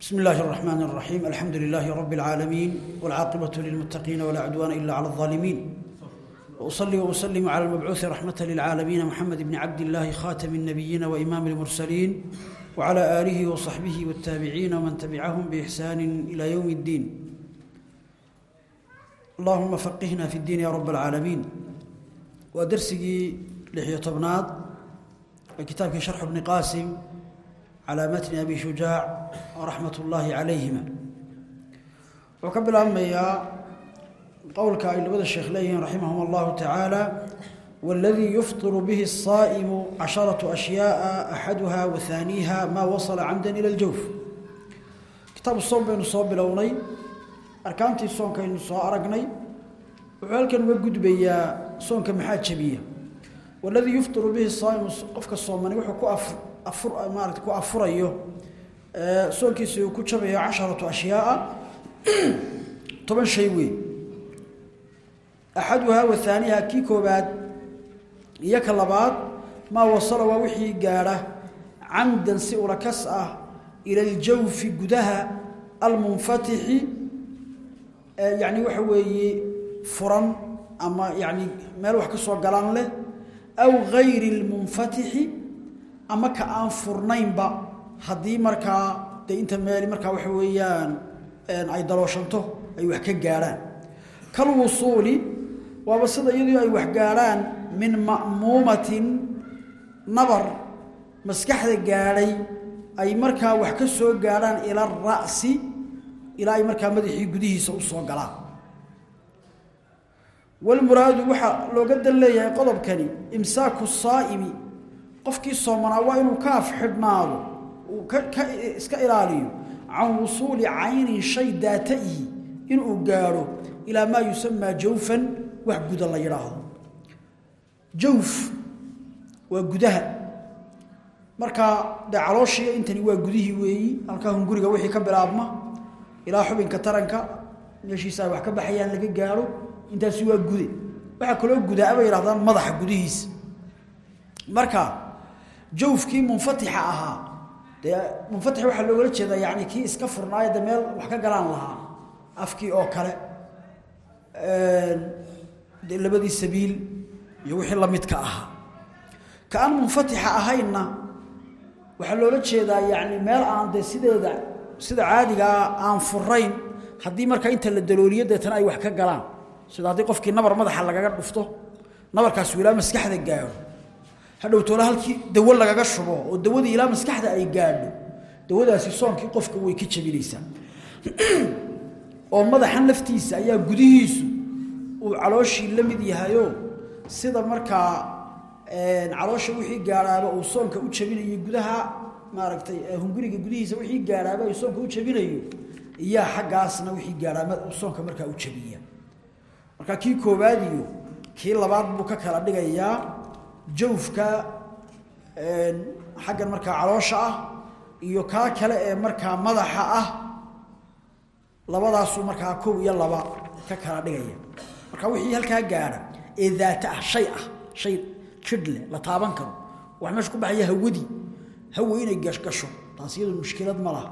بسم الله الرحمن الرحيم. الحمد لله رب العالمين والعاقبة للمتقين ولا عدوان إلا على الظالمين. وأصلي وأسلم على المبعوث رحمة للعالمين محمد بن عبد الله خاتم النبيين وإمام المرسلين وعلى آله وصحبه والتابعين ومن تبعهم بإحسان إلى يوم الدين. اللهم فقهنا في الدين يا رب العالمين. ودرسي لحية طبناد كتابك شرح ابن قاسم على متن أبي شجاع رحمة الله عليهما. وقبل أمي قولك إلى بدأ الشيخ ليهن رحمهم الله تعالى والذي يفطر به الصائم عشرة أشياء أحدها وثانيها ما وصل عمدا إلى الجوف. كتاب الصوم بين الصوم بلوني أركانتي الصوم كين الصوم أرقني وعلك نوجد بيا صوم كمحاد شبيه. والذي يفطر به الصائم قفك الصوم من يوحو كأفر afur maarata ku afurayo ee soonkiisa uu ku jabayo 10 ashyaa toban shay weey. Ahaduha wa thaniha ki koobaad iyo ka labaad ma wasala waa wixii gaara amdan si ulakas ah ila aljawfi gudaha almunfatih yani waxa weeye furan ama yani meel wax ka soo galaan leh aw ghayr almunfatih ama ka aan furnaynba haddii markaa dee inta meeli markaa waxa weeyaan ay dalooshanto ay wax ka gaadhaan kal wusuuli waaba sida iyadoo ay wax gaadhaan min ma'muumatin nabar. Maskaxda gaadhay ay markaa wax ka soo gaadhaan ila ra'si ilaa ay markaa madaxii gudihiisa u soo galaan. Walmuraadu waxaa looga dan leeyahay qodobkani imsaaku saa'imi qofkii soomanaa waa inuu ka afxidhnaado iska ilaaliyo. Can wusuuli caynin shay daataihi inuu gaadho ilaa maa yusamaa jawfan wax guda la yidhaahdo. Jawf waa gudaha. Markaa dee intani waa gudihii weeyi halkaa hunguriga wixii ka bilaabma ilaa xubinka taranka meeshiisa ay wax ka baxayaan laga gaadho intaasi waa gude. Waxaa kaloo gudaa bay yidhahdaan madaxa gudihiisa. Marka jawfkii munfatixa ahaa. Dee munfatix waxaa loogala jeedaa yani kii iska furnaayo de meel wax ka galaan lahaa afkii oo kale. De labadii sabiil iyo wixii lamidka ahaa. Ka aan munfatixa ahaynna waxaa loola jeedaa yani meel aan de sideeda sida caadigaa aan furayn haddii markaa inta la dalooliyo deetana ay wax ka galaan. Sida haddii qofkii nabar madaxa lagaga dhufto nabarkaas wilaa maskaxda gaaro hadhow toole halkii dawo lagaga shubo oo dawadii ilaa maskaxda ay gaadho dawadaasi soonkii qofka way ka jabinaysaa oo madaxan laftiisa ayaa gudihiisu uu calooshii la mid yahayo sida markaa caloosha wixii gaadhaaba uu soonka u jabinayo gudaha maaragtay hunguriga gudihiisa wixii gaadhaaba uu soonka u jabinayo iyaa xaggaasna wixii gaadhaaba uu soonka markaa u jabiya marka kii koobaad iyo kii labaad buu ka kala dhigayaa jawfka xaggan markaa caloosha ah iyo kaa kale ee markaa madaxa ah labadaasuu markaa kow iyo laba ka kala dhigaya marka wixii halkaa gaadha ee daata ah shay ah shay jidhle la taaban karo wax meesha ku baxaya hawadii hawa inay gasgasho taas iyadu mushkilad ma laha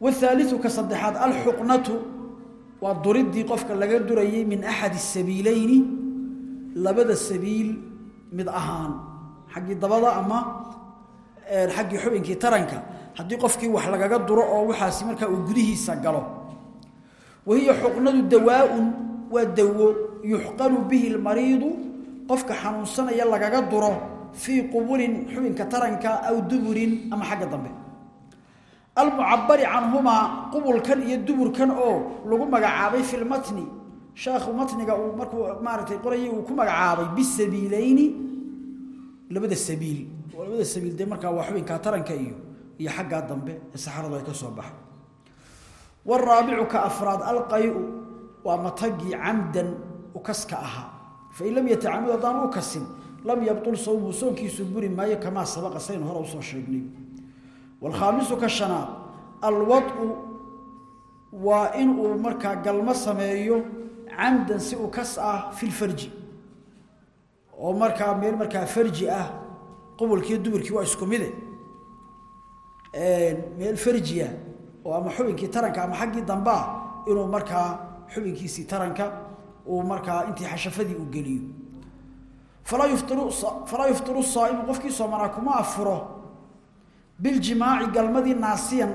والثالث كصدحات الحقنة ودردي قفك لغا دريي من أحد السبيلين labada sabiil mid ahaan. Xaggii dabada ama xaggii xubinkii taranka. Haddii qofkii wax lagaga duro oo waxaasi markaa uu gudihiisa galo. Wahiya xuqnadu dawaaun waa dawo yuxqanu bihi lmariidu qofka xanuunsanaya lagaga duro fii qubulin xubinka taranka aw duburin ama xagga dambe. Almucabari canhumaa qubulkan iyo duburkan oo lagu magacaabay fi lmatni sheekhu matniga uu markuu maaragtay qorayay uu ku magacaabay bisabiilayni labada sabiil. Oo labada sabiil dee markaa waa xubinka taranka iyo iyo xaggaa dambe ee ay ka soo baxo waraabicu ka afraad alqayu waa matagii camdan ukaska ahaa. Fain lam yatacamad haddaan kasin lam yabtul sawmu soonkiisu buri maayo kamaa sabaqa saynu hore u soo sheegnay. Waalkhaamisu ka shanaad alwad'u waa in uu markaa galmo sameeyo camdan si u kas ah fi lfarji oo markaa meel markaa farji ah qubulkii duburkii waa isku mide. Meel farjiya oo ama xubinkii taranka ama xaggii dambaa inuu markaa xubinkiisii taranka uu markaa intii xashafadii uu geliyo. Falaa yuftiru saaimu qofkii soomanaa kuma afuro. Biljimaaci galmadii naasiyan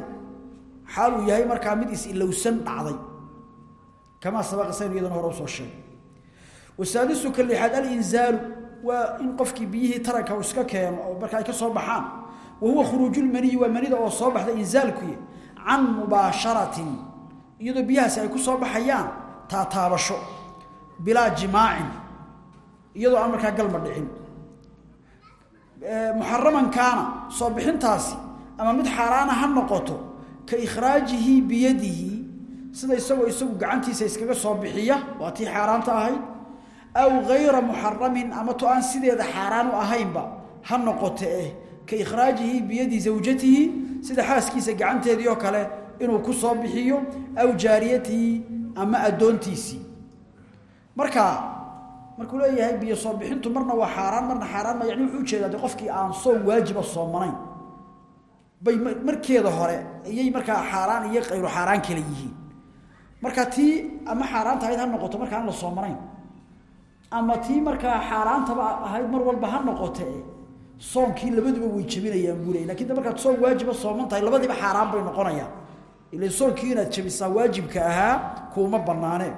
xaal uu yahay markaa mid is-ilowsan dhacday wasaadisu ka lixaad alinzaalu waa in qofkii biyihii taranka uu iska keeno oo marka ay ka soo baxaan wa huwa khuruujulmaniyi waa manida oo soo baxda inzaalkuy can mubaasharatin iyadoo biyahaasi ay ku soo baxayaan taataabasho bilaa jimaacin iyadoo aan markaa galma dhicin muxaraman kaana soo bixintaasi ama mid xaaraana ha noqoto ka ikhraajihi biyadihi sida isagoo isagu gacantiisa iskaga soo bixiya waa tii xaaraanta ahayd aw gayra muxaramin ama to aan sideeda xaaraan u ahaynba ha noqote eh ka ikhraajihi biyadi zawjatihi sida xaaskiisa gacanteedii oo kale inuu ku soo bixiyo aw jaariyatihi ama addoontiisii. Marka markuu leeyahay biyo soo bixintu marna waa xaaraan marna xaaraan ma yani wuxuu u jeedaa qofkii aan soon waajiba soomanayn bay markeeda hore ayay markaa xaaraan iyo qayru xaaraan kala yihiin marka tii ama xaaraanta ahayd ha noqoto marka aan la soomanayn ama tii markaa xaaraantaba ahayd mar walba ha noqote soonkii labaduba way jabinayaan buu leeyahy laakiin de markaad soon waajiba sooman tahay labadiiba xaaraan bay noqonayaan. Ila soonkii inaad jabisaa waajibka ahaa kuuma banaaneen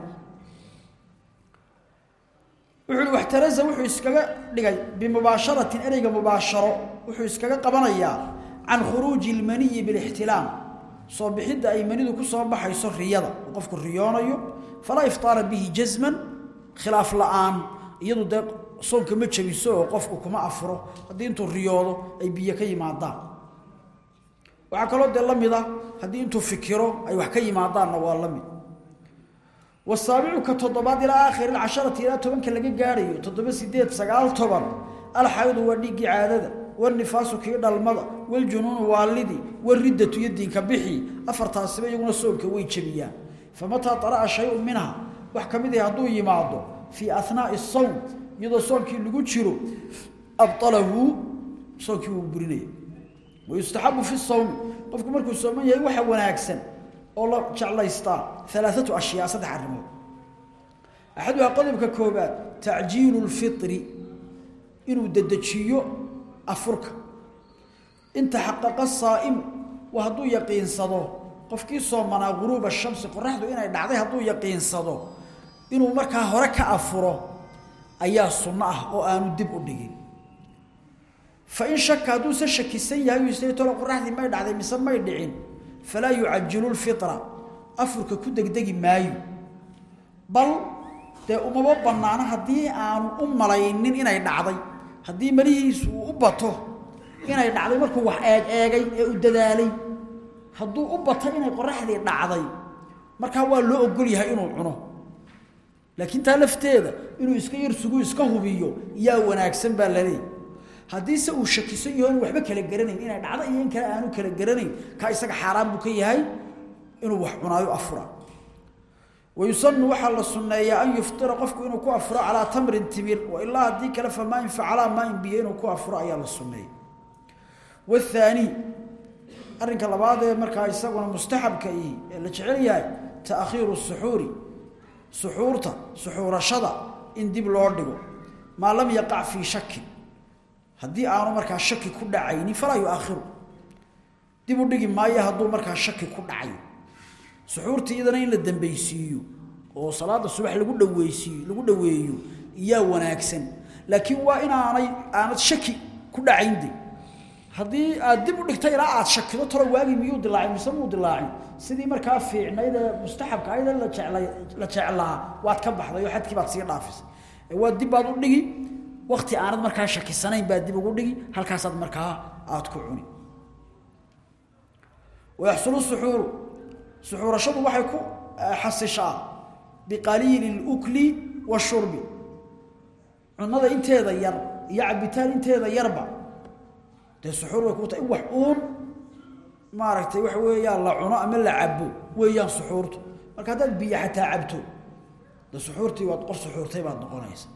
wuxuu waxtaraza wuxuu iskaga dhigay bimubaasharatin ereyga mubaasharo. Wuxuu iskaga qabanayaa can khuruuji ilmaniyi bilixtilaam soo bixidda ay manidu ku soo baxayso riyada. Qofku riyoonayo falaa iftaara bihi jasman khilaaf la'aan. Iyadu dee soonka ma jabiso oo qofku kuma afuro. Haddii intuu riyoodo ay biyo ka yimaadaan. Waxaa kaloo dee la mida haddii intuu fikiro ay wax ka yimaadaanna waa la mid. Wasaabicu ka toddobaad ilaa aakhiri casharati ilaa tobanka laga gaadhayo toddoba sideed sagaal toban alxaydu waa dhiiggii caadada walnifaasu kii dhalmada waljunuunu waalidii wariddatu iyo diinka bixi afartaasiba iyaguna soonka way jebiyaan. Famataa طara'a shayun minha wax ka mid ah hadduu yimaado fii anaa'i sawm iyadoo soonkii lagu jiro abطalahu soonkii wuu burinaya. Wayustaxabu fi sawmi qofku markuu sooman yahay waxa wanaagsan oo la jeclaystaa alaaatu ashyaa saddex arrimood. Axaduhaa qodobka koobaad afurka. Inta xaqaqa saa'imu waa hadduu yaqiinsado qofkii soomanaa guruuba shamsi qoraxdu inay dhacday hadduu yaqiinsado inuu markaa hore ka afuro ayaa sunno ah oo aanu dib u dhigin. Fain shaka hadduuse shakisan yahay u tolo qoraxdii may dhacday mise may dhicin falaa yucajilu lfira afurka ku degdegi maayo. Bal dee umaba bannaano haddii aanu u malaynin inay dhacday haddii malihiisu uu u bato inay dhacday markuu wax eeg eegay ee u dadaalay hadduu u bato inay qoraxdii dhacday markaa waa loo ogol yahay inuu cuno. Laakiin taa lafteeda inuu iska yar sugu iska hubiyo yaa wanaagsan baa laleeyahy haddiise uu shakisan yaho inu waxba kala garanayn inay dhacdo iyo in kale aanu kala garanayn ka isaga xaaraan buu ka yahay inuu wax cunaayo afura wayusanu waxaa la sunneeyaa an yuftira qofku inuu ku afuro calaa tamrin timir wailaa haddii kale famaa in facalaa maa in biyo inuu ku afuro ayaa la sunneeya wathaani arrinka labaad ee markaa isaguna mustaxabka ii ee la jecel yahay taakhiiru suxuuri suxuurta suxuurashada in dib loo dhigo maa lam yaqac fii shakin haddii aanu markaa shaki ku dhacaynin falaa yuaakhiru dib u dhigi maayo suxuurta iyadana in la dambaysiiyo oo salaada subax lagu dhaweysiiyo lagu dhaweeyo iyaa wanaagsan. Laakiin waa inaanay aanad shaki ku dhacaynde haddii aad dib u dhigta ilaa aad shakido talo waagi miyuu dilaacay mise muu dilaacay sidii markaa fiicnayd mustaxabka ayd la jeclay la jeclaa waad ka baxday oo xadkii baad sii dhaafisay. Waa dib baad u dhigi wakti aanad markaa shakisanayn baad dib ugu dhigi halkaasaad markaa aad ku cuni. Wayaxsulu suxuuru suxuurashadu waxay ku xasishaa biqaliili اlukli washurbi. Cunada inteeda yar iyo cabitaan inteeda yarba. Dee suxuur way ku wax uun maaragtay waxa weeyaan la cuno ama la cabo weeyaan suxuurtu. Marka haddaad biyo xataa cabto de suxuurtii waad qor suxuurtay baad noqonaysa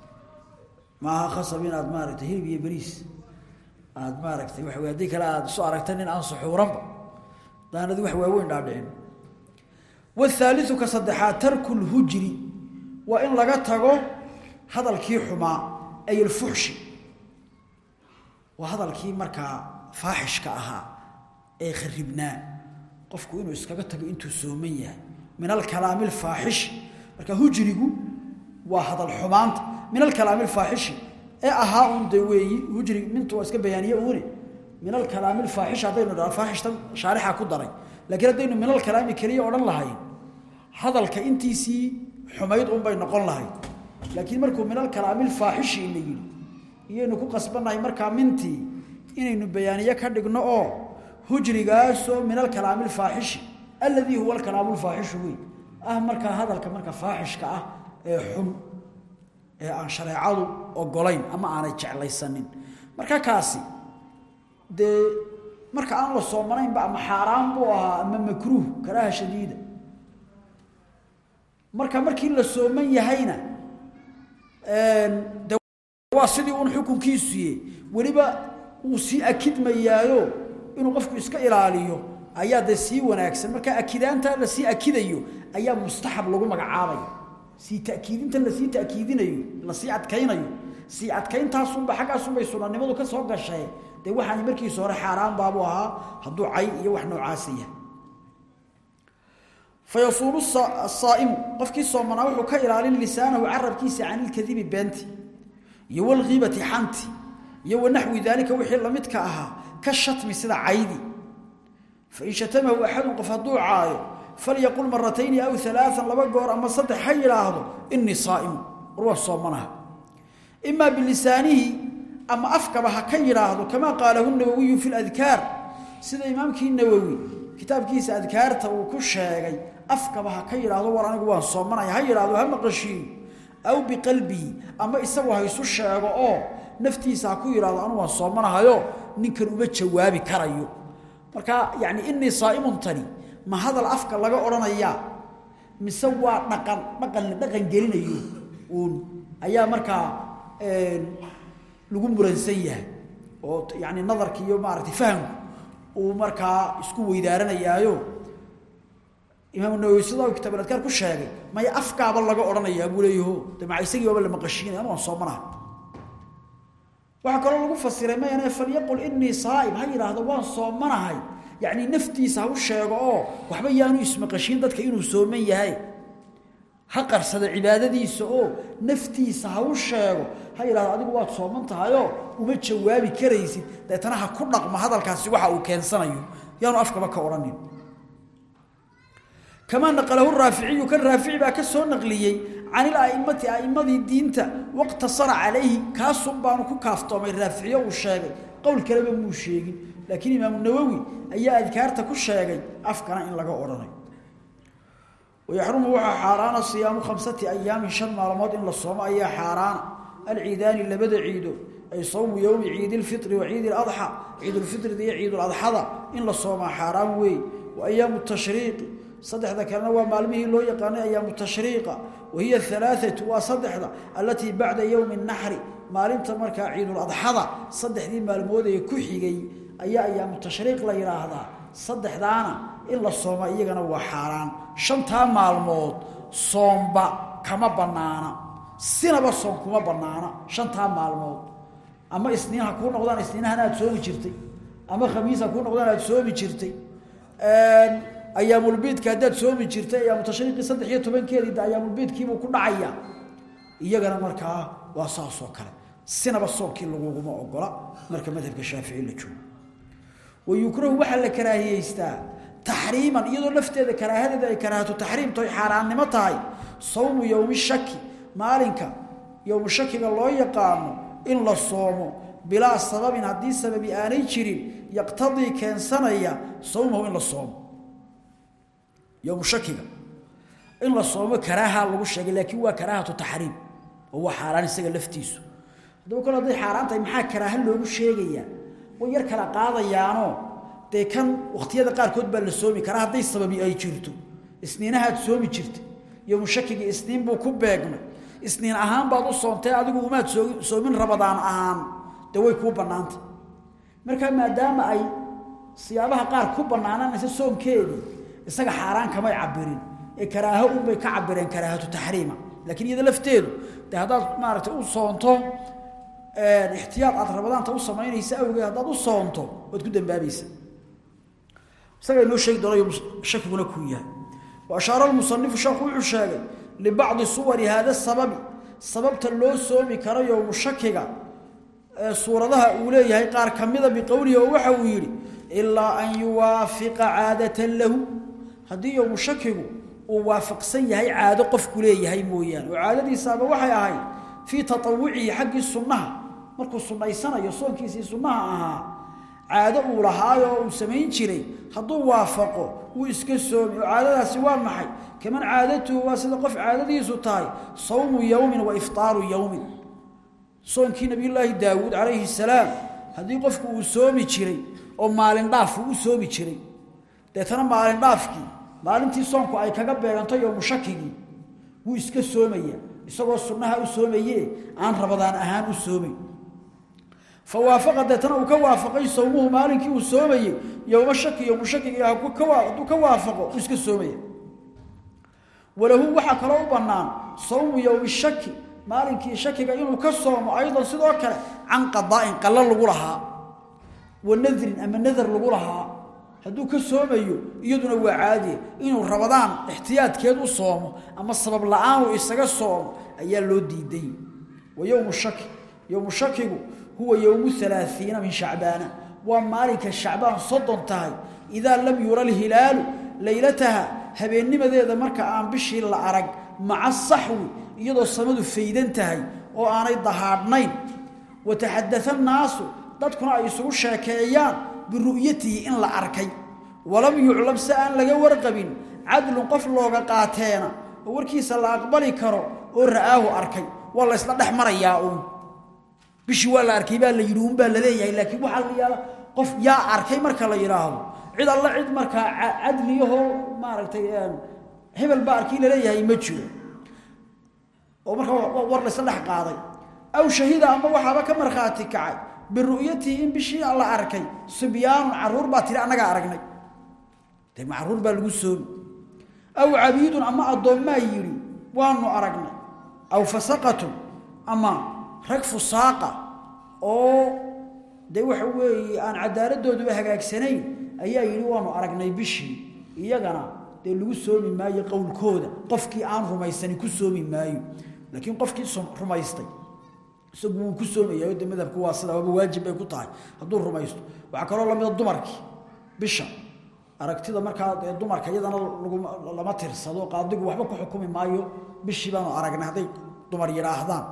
maaha khasab inaad maaragtay hilib iyo beriis aad maaragtay waxa haddii kale aada soo aragta nin aan suxuuranba. Daanadi wax waaweyn dhaadhicin wahaaliu ka saddexaad tarku waa in laga tago hadalkii xumaa ay alfuxshi waa hadalkii markaa faaxishka ahaa ee kharibnaa qofku inuu iskaga tago intuu sooman yahay min alkalaami alfaaxishi marka hujrigu waa hadal xumaanta min alkalaami alfaaxishi ee ahaa un de weeyi hujri mintu waa iska bayaaniye uune min alkalaami alfaaxishi haddaynu dhaa faaxishtan shaarixa ku daray laakiin haddaynu min alkalaami keliya odhan lahayn hadalka intiisii xumayd unbay noqon lahayd. Laakiin markuu min alkalaami alfaaxishi ina yidhi iyaynu ku qasbannahay markaa mintii inaynu bayaaniye ka dhigno oo hujrigaasoo min alkalaami alfaaxishi alladii huwa alkalaamu alfaaxishu wey ah markaa hadalka marka faaxishka ah ee xun ee aan shareecadu ogolayn ama aanay jeclaysanin. Marka kaasi dee marka aan la soomanaynba ama xaaraan buu ahaa ama makruuh karaaha shadiida. Marka markii la sooman yahayna de waa sidii uun xukunkiisuye weliba uu sii akidmayaayo inuu qofku iska ilaaliyo ayaa dee sii wanaagsan. Marka akidaanta la sii akidayo ayaa mustaxab lagu magacaabaya. Sii takiidinta la sii takiidinayo la sii adkaynayo. Sii adkayntaasunba xaggaasunbay sunanimadu ka soo gashay dee waxaan markiisa hore xaaraan baabu ahaa hadduu cay iyo wax noocaasa yahay. Fayasuulu asaa'imu qofkii soomanaa wuxuu ka ilaalin lisaanahu carabkiisa can ilkadibi beenti iyo walghiibati xanti iyo wanaxwi daalika wixii lamidka ahaa ka shatmi sida caydi. Fain shatamahu axadun qof hadduu caayo falyaqul maratayni aw alaaan laba goor ama saddex ha yidhaahdo inii saa'imu. War waa soomanaha imaa ama afkaba ha ka yidhaahdo kamaa qaalahu nawowiyu fi ladkaar sida imaamkii nawowi kitaabkiisa adkaarta uu ku sheegay afkaba ha ka yidhaahdo war anigu waan soomanaya. Ha yidhaahdo ha maqashiiyo aw biqalbihi ama isagu ha sheego oo naftiisa ha ku yidhahdo anigu waan soomanahayo ninkan uma jawaabi karayo. Marka yani inii saaimun tani ma hadal afka laga odhanayaa mise waa dhaqan dhaqan dhaqan gelinayo? Uun. Ayaa markaa lagu muransan yahay oo yani nadarka iyo maaragtay fahamku uu markaa isku weydaaranayaayo imaam nawowi sidaa uu kitaab adkaar ku sheegay maya afkaaba laga odhanayaa buu leeyaho de maa isagii baaba la maqashiinaya anu waan soomanaha waxaa kaloo lagu fasiray mayane falyaqul inii saa'im ha yidhaahdo waan soomanahay yacni naftiisa ha u sheego oo waxba yaanu ismaqashiin dadka inuu sooman yahay ha qarsada cibaadadiisa oo naftiisa ha u sheego. Ha yidhahdo adigu waad sooman tahayoo uma jawaabi karaysid. Deetana ha ku dhaqmo hadalkaasi waxa uu keensanayo. Yaanu afkaba ka odhanin kamaa naqalahu raaficiyu kan raafici baa ka soo naqliyey can ila'immati a'immadii diinta waqtasara calayhi. Kaasun baanu ku kaaftoomay raaficiyo uu sheegay. Qowl kaleba muu sheegin. Laakiin imaamu nawowi ayaa adkaarta ku sheegay afkana in laga odhanayo wayaxrumu waxaa xaaraana siyaamu khamsati ayaamin shan maalmood in la soomo ayaa xaaraana alciidaani labada ciido ay sawmu yowmi ciidi lfitri wa ciidi ladxa ciidulfitrida iyo ciiduladxada in la soomaa xaaraan weey wa ayaamu tashriiqi saddexda kalena waa maalmihii loo yaqaanay ayaamu tashriiqa wahiya alaaatu waa saddexda allatii bacda yowmi naxri maalinta markaa ciiduladxada saddexdii maalmood ee ku xigay ayaa ayaamu tashriiq in la sooma iyagana waa xaaraan. Shantaa maalmood soomba kama bannaana. Sinaba soom kuma bannaana shantaa maalmood. Ama isniin ha kuu noqdaan isniinahan aad soomi jirtay. Ama khamiis ha kuu noqdaan aad soomi jirtay. Ayaamulbiidka haddaad soomi jirtay ayaamu tashriiqii saddex iyo tobankeedii de ayaamulbiidkiibuu ku dhacayaa iyagana markaa waa saasoo kale. Sinaba soomkii laguguma ogola. Marka madhabka shaafici la joogo. Wayukrahu waxaa la karaahiyeystaa taxriiman iyadoo lafteeda karaahadeeda ay karaahatu taxriimto ay xaaraannimo tahay sawmu yowmi shaki maalinka yowmu shakiga loo yaqaano in la soomo bilaa sababin haddii sababi aanay jirin yaqtadii keensanaya sawmahu in la soomo yowmu shakiga in la soomo karaaha lagu sheegay laakiin waa karaahatu taxriim oo waa xaaraan isaga laftiisu haddaba kol hadday xaaraan tahay maxaa karaaha loogu sheegayaa way yar kala qaadayaanoo dee kan wakhtiyada qaarkood baa la soomi karaa hadday sababi ay jirto. Isniinahaad soomi jirtay yowmu shakigii isniin buu ku beegmay isniin ahaan baad u soontay adigu umaad soomin rabadaan ahaan. Dee way kuu bannaantay marka maadaama ay siyaabaha qaar ku banaananaysa soonkeedii isaga xaaraan kamay cabirin ee karaaho un bay ka cabireen karaahatu taxriima. Laakiin iyada lafteedu dee haddaad maaragtay u soonto ixtiyaad aad rabadaanta u samaynaysa awgeed haddaad u soonto waad ku dambaabaysa isaga inoo sheegi doonayo shakiguna kuu yahay. Wa ashaara almusanifu sheekhu wuxuu sheegay libacdi suwari haada sababi sababta loo soomi karo yowmu shakiga ee suuradaha uu leeyahay qaar ka mida biqowlihi waxa uu yidhi ilaa an yuwaafiqa caadatan lahu haddii yowmu shakigu uu waafaqsan yahay caado qofku leeyahay mooyaane. Oo caadadiisaaba waxay ahayd fii tatawucihi xaggii sunnaha. Markuu sunnaysanayo soonkiisii sunnaha ahaa caado uu lahaayoo uu samayn jiray hadduu waafaqo wuu iska soomi oo caadadaasi waa maxay? Kaman caadatuhu waa sida qof caadadiisu tahay sawmu yowmin wa iftaaru yowmin soonkii nabiyullaahi daawuud calayhi salaam haddii qofku uu soomi jiray oo maalin dhaaf uu soomi jiray deetana maalin dhaafkii maalintii soonku ay kaga beeganto yowmu shakigii wuu iska soomaya isagoo sunnaha u soomaye aan rabadaan ahaan u soomay fa waafaqa deetana uu ka waafaqay sawmuhu maalinkii uu soomayey yowma shaki yowmu shakigii hadduu ka waafaqo uu iska soomaya walahu waxaa kaloo u bannaan sawmu yowmi shaki maalinkii shakiga inuu ka soomo aydan sidoo kale can qadaa'in qallo lagu lahaa wa nadrin ama nadar lagu lahaa hadduu ka soomayo iyaduna waa caadiye inuu rabadaan ixtiyaadkeed u soomo ama sabab la'aan uu isaga soomo ayaa loo diiday huwa yowmu alaaiina min shacbaana. Waa maalinka shacbaan soddon tahay. Idaa lam yura alhilaalu laylataha habeennimadeeda marka aan bishii la arag maca saxwi iyadoo samadu faydan tahay oo aanay dahaadhnayn. Wa taxadaa annaasu dadkuna ay isugu sheekeeyaan biru'yatihi in la arkay. Walam yuclam si aan laga warqabin cadlun qof looga qaateena oo warkiisa la aqbali karo oo ra'aahu arkay. Waa la ysla dhex marayaa uun bishii waa la arkay baa la yidhi uunbaa la leeyahay laakiin waxaa la yaalla qof yaa arkay marka la yidhaahdo. Cid alla cid markaa cadliyahoo maaragtay hebel baa arkay la leeyahay ma jiro. Oo markaa war laysla dhex qaaday. Aw shahida ama waxaaba ka markhaati kacay biru'yatihi in bishii la arkay sibyaanun carruur baa tiri annagaa aragnay. De carruur baa lagu soomi aw cabiidun ama addoommaa yidhi waanu aragnay. Aw fasaqatun ama rag fusaaqa oo dee waxa weeye aan cadaaladooduba hagaagsanayn ayaa yidhi waanu aragnay bishii iyagana dee lagu soomi maayo qowlkooda. Qofkii aan rumaysanin ku soomi maayo. Laakiin qofkii rumaystay isagu ku soomayaa de madhabku waa sida waaba waajib bay ku tahay. Hadduu rumaysto waxaa kaloo lamida dumarkii bisha aragtida markaa dumarka iyadana lama tirsado qaadigu waxba ku xukumi maayo. Bishii baanu aragnay hadday dumar yidhaahdaan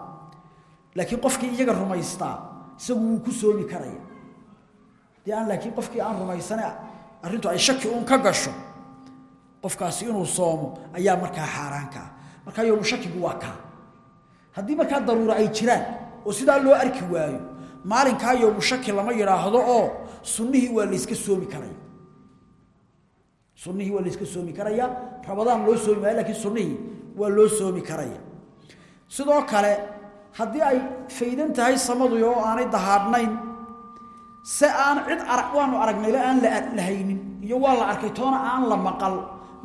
laakiin qofkii iyaga rumaystaa isagu wuu ku soomi karaya dee aan laakiin qofkii aan rumaysane arrintu ay shaki uun ka gasho qofkaasi inuu soomo ayaa markaa xaaraanka markaa yowmu shakigu waa kaa. Haddii markaa daruuro ay jiraan oo sidaa loo arki waayo maalinkaa yowmu shaki lama yidhaahdo oo sunnihii waa layska soomi karaya sunnihii waa layska soomi karaya rabadaan loo soomi maayo lakiin sunnihii waa loo soomi karaya. Sidoo kale haddii ay faydan tahay samadu oo aanay dahaadhnayn se aan cid arag waanu aragnayla aan la haynin iyo waa la arkay toona aan la maqal.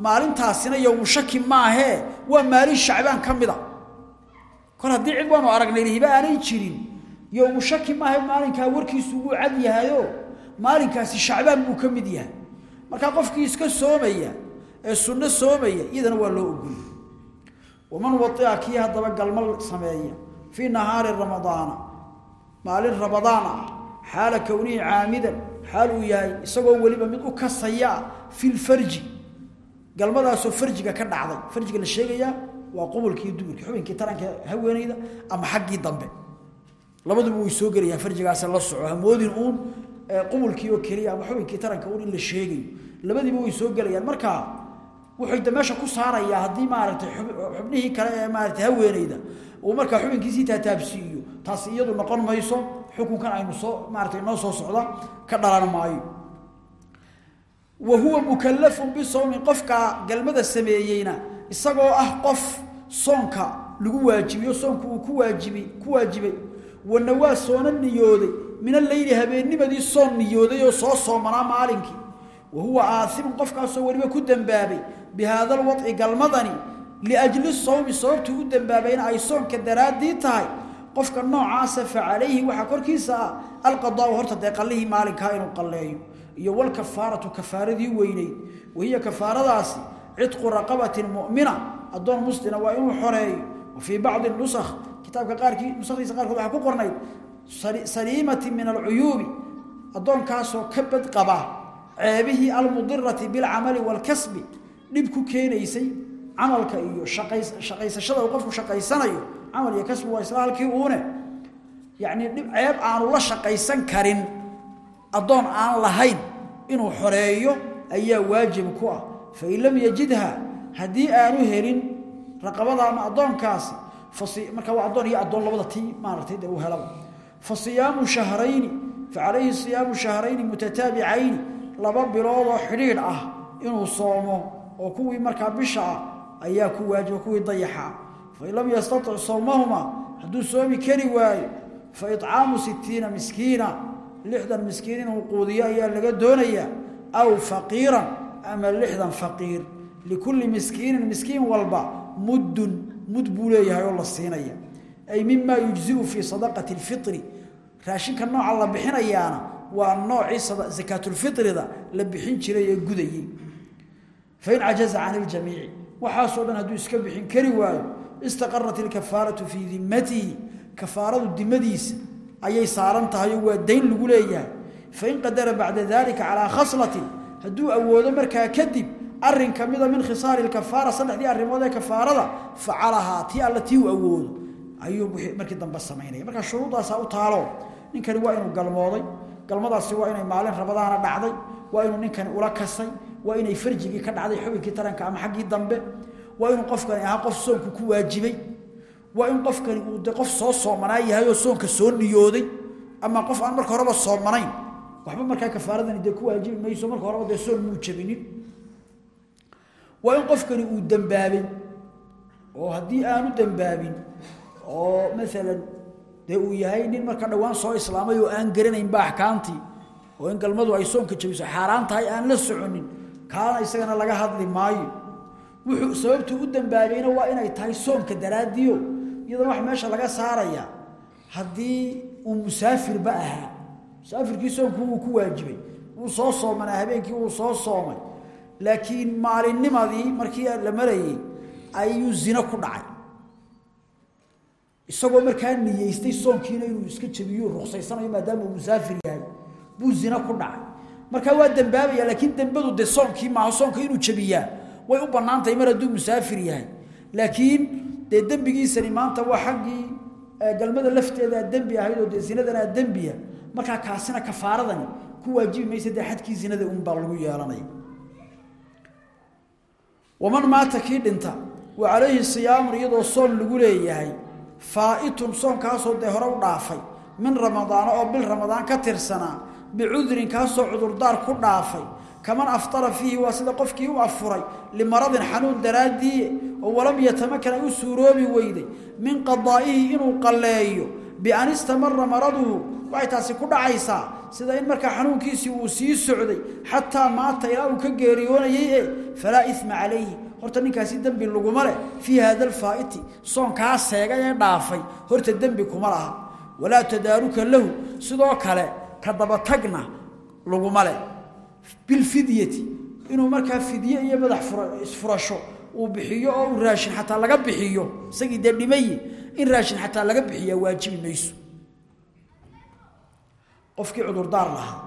Maalintaasina yowmu shaki maahee waa maalin shacbaan ka mida. Kol haddii cid waanu aragnay hiba aanay jirin yowmu shaki maahe maalinkaa warkiisu wuu cad yahayo maalinkaasi shacbaan buu ka mid yahay. Markaa qofkii iska soomaya ee sunno soomaya iyadana waa loo ogoliyey waman waia kii haddaba galma sameeya fii nahaari ramadaana maalin ramadaan ah xaala kownihi caamidan xaal uu yahay isagoo weliba mid u kasaya fi lfarji galmadaasoo farjiga ka dhacday farjiga la sheegayaa waa qubulkii duburkii xubinkii taranka haweenayda ama xaggii dambe labaduba way soo gelayaan farjigaas la soco hamoodin uun qubulkii oo keliya ama xubinkii taranka uun in la sheegayo labadiiba way soo gelayaan markaa wuxuu meesha ku saarayaa haddii maaragtay xubnihii uu markaa xubinkiisii taataabsiiyo. Taasi iyadu noqon mayso xukunkan aynu soo maaratay noo soo socda ka dhalan maayo. Wa huwa mukallafun bisawmin qofka galmada sameeyeyna. Isagoo ah qof soonka lagu waajibiyo soonku uu ku waajibi ku waajibay. Wana waa soona niyooday. Min alleyli habeennimadii soon niyooday oo soo soomanaa maalinkii. Wa huwa aasimun qofkaasoo weliba ku dembaabay bi haada galmadani liajli sawmi sababtuu u dembaabayna ay soonka daraaddii tahay. Qofka noocaasa fa calayhi waxaa korkiisa ah alqadaau horta dee qallihii maalinkaa inuu qalleeyo. Iyo walkafaaratu kafaaradii weyneyd wahiya kafaaradaasi cidqu raqabatin mu'mina addoon muslina waa inuu xoreeyo. Wa fii bacdi nusakh kitaabka qaarkii nusakdiisa qaarkood waxaa ku qornayd saliimatin min alcuyuubi addoonkaasoo ka badqaba ceebihii almudirati bilcamali waalkasbi dhib ku keenaysay camalka iyo shaqaysashada uu qofku shaqaysanayo camal iyo kasbi waa isla uune yacnii dhib ceeb aanu la shaqaysan karin addoon aan lahayn inuu xoreeyo ayaa waajib ku ah. Fain lam yajidha haddii aanu helin raqabada ama addoonkaasi markaa waa addoon iyo addoon labada tii maaragtay dee uu helaba. Fa siyaamu shahrayni fa calayhi siyaamu shahrayni mutataabicayni laba biloodoo xidhiidh ah inuu soomo oo kuwii markaa bisha ah ayaa ku waajiba kuwii dayaxa. Fain lam yastatic sawmahuma hadduu soomi kari waayo fa icaamu sitiina miskiina lixdan miskiin inuu quudiyo ayaa laga doonayaa aw faqiiran ama lixdan faqiir. Likulli miskiinin miskiin walba muddun mud buu leeyahay oo la siinaya. Ay mima yujziu fii sadaqati lfitri raashinka nooca la bixinayaana waa noocii sakaatulfitrida la bixin jiray ee gudayey fain cajaza can waxaasoo dhan hadduu iska bixin kari waayo istaqarat ilkafaaratu fii dimmatihi kafaaradu dimadiisa ayay saaran tahayo waa dayn lagu leeyahay fain qadara bacda dalika calaa khaslatin hadduu awoodo markaa kadib arrin kamida min khisaali lkafaara saddexdii arrimood ee kafaarada facalahaa tii alla tii u awoodo ayuu markii dambe samaynaya markaa shuruudaasaa u taalo ninkani waa inuu galmooday galmadaasi waa inay maalin rabadaana dhacday waa inuu ninkani ula kasay waa inay farjigii ka dhacday xubinkii taranka ama xaggii dambe waa inuu qofkani ahaa qof soonku ku waajibay waa in qofkani uu de qof soo soomanaa yahay oo soonka soo niyooday ama qof aan marka horeba soomanayn. Waxba markaa kafaaradani dee ku waajibi mayso marka horeba dee soon muu jabinin waa in qofkani uu dembaabay oo haddii aanu dembaabin oo maalan dee uu yahay nin marka dhowaan soo islaamay oo aan garanaynba axkaamtii oo in galmadu ay soonka jabiso xaaraan aan la soconin kaana isagana laga hadli maayo. Wuxuu sababtuu u dembaabayna waa inay tahay soonka daraaddiio iyadana wax meesha laga saaraya. Haddii uu musaafirba ahaa musaafirkii soonku wuu ku waajibay. Wuu soo soomanaa habeenkii wuu soo soomay. Laakiin maalinnimadii markii la marayey ayuu zino ku dhacay. Isagoo markaa niyeystay soonkiina inuu iska jabiyo ruqsaysanayo maadaama uu musaafir yahay buu zino ku dhacay markaa waa dembaabaya laakiin dembadu dee soonkii maaha soonka inuu jabiyaa way u bannaantahay mar hadduu musaafir yahay. Laakiin dee dembigiisani maanta waa xaggii galmada lafteedaa dembi ahayd oo dee zinadanaa dembiya markaa kaasina kafaaradani ku waajibi maysa dee xadkii zinada unbaa lagu yeelanaya waman maata kii dhinta wa calayhi siyaamun iyadoo soon lagu leeyahay faa'itun soonkaasoo dee hore u dhaafay min ramadaana oo bil ramadaan ka tirsanaa bicudrin kaasoo cudurdaar ku dhaafay kaman aftara fiihi waa sida qofkii u afuray limaradin xanuun daraaddiiye oo walam yatamakan ay u suuroobi weyday min qadaa'ihi inuu qalleeyo bian istamara maraduhu waxay taasi ku dhacaysaa sida in markaa xanuunkiisii uu sii socday xataa maata ilaa uu ka geeriyoonayay falaa isma calayhi horta ninkaasi dembi laguma leh fii haada alfaa'iti soonkaa seegay ee dhaafay horta dembi kuma laha walaa tadaaruka lahu sidoo kale ka dabatagna laguma leh bilfidyati inuu markaa fidye iyo madax isfurasho uu bixiyo oo uu raashin xataa laga bixiyo isagii dee dhimaye in raashin xataa laga bixiyaa waajibi mayso. Qofkii cudurdaar lahaa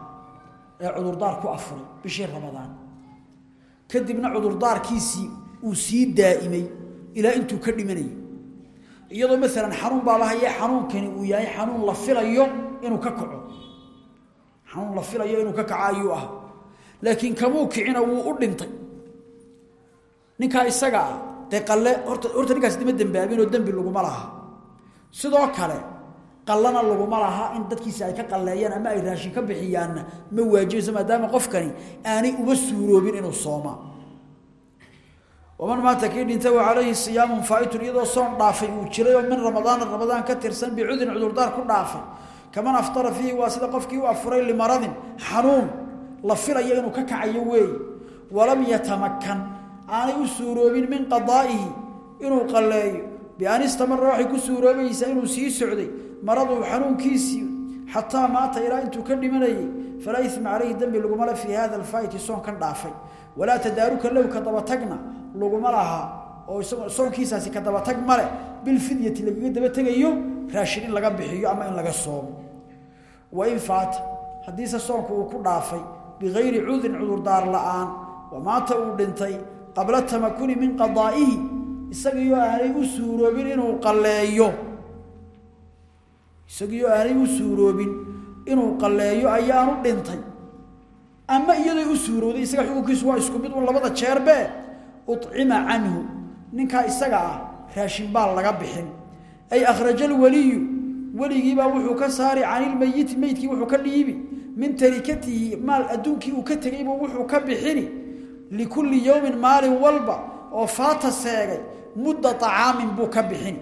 ee cudurdaar ku afuray bishii ramadaan kadibna cudurdaarkiisii uu sii daa'imay ilaa intuu ka dhimanayay. Iyadoo maalan xanuun baaba hayee xanuunkani uu yahay xanuun la filayo inuu ka kaco xanuun la filayo inuu ka kaco ayuu ah. Laakiin kamuu kicina wuu u dhintay. Ninkaa isaga ah dee qalle horta horta ninkaas dima dembaabinoo dembi laguma laha. Sidoo kale qallana laguma laha in dadkiisa ay ka qalleeyaan ama ay raashin ka bixiyaanna ma waajibayso maadaama qofkani aanay uba suuroobin inuu soomaa waman maata kii dhintay wa calayhi siyaamun faa'itun iyadoo soon dhaafay uu jiray oo min ramadaana ramadaan ka tirsan bicudrin cudurdaar ku dhaafay kaman aftara fiihi waa sida qofkii u afuray limaradin xanuun la filayo inuu ka kacayo weeye walam yatamakan aanay u suuroobin min qadaa'ihi inuu qalleeyo. Bian istamara waxay ku suuroobaysaa inuu sii socday maraduu xanuunkiisii xataa maata ilaa intuu ka dhimanayay. Falaa isma calayhi dembi laguma le fii hada alfaa'iti soonkan dhaafay. Walaa tadaaruka low ka dabatagna laguma laha oo soonkiisaasi ka dabatag male bilfidyati lagaga daba tegayo raashin in laga bixiyo ama in laga soomo wain faata haddiise soonku uu ku dhaafay bigayri cudrin cudurdaar la'aan wamaata uu dhintay qabla tamakuni min qadaa'ihi isagiioo aanay u suuroobin inuu qalleeyo. Isagiioo aanay u suuroobin inuu qalleeyo ayaanu dhintay. Ama iyadoo u suurowday isaga xukunkiisu waa isku mid un labada jeerbe ucima canhu ninkaa isaga ah raashin baa laga bixin ay akhraja alwaliyu weligiibaa wuxuu ka saari can ilmeyiti meydkii wuxuu ka dhiibi. Min tarikatihi maal adduunkii uu ka tegaybu wuxuu ka bixini. Likulli yowmin maalin walba oo faata seegay mudda acaamin buu ka bixini.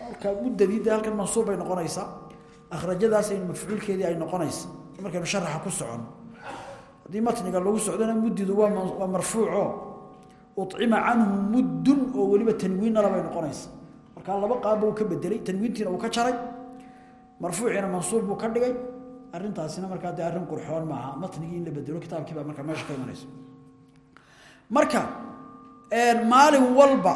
Marka muddadii de halkan mansuub bay noqonaysaa. Akhrajadaasaynu mafcuulkeedii ay noqonaysa markaynu sharaxa ku socono haddii matniga lagu socdona muddidu waa marfuuco ucima canhu muddun oo weliba tanwiinnala bay noqonaysa markaa laba qaabba uu ka bedelay tanwiintiina uu ka jaray marfuuciina mansuub buu ka dhigay. Arrintaasina markaa dee arrin qurxoon maaha matnigii in la bedelo kitaabkii baa markaa meesha ka imanaysa. Marka maalin walba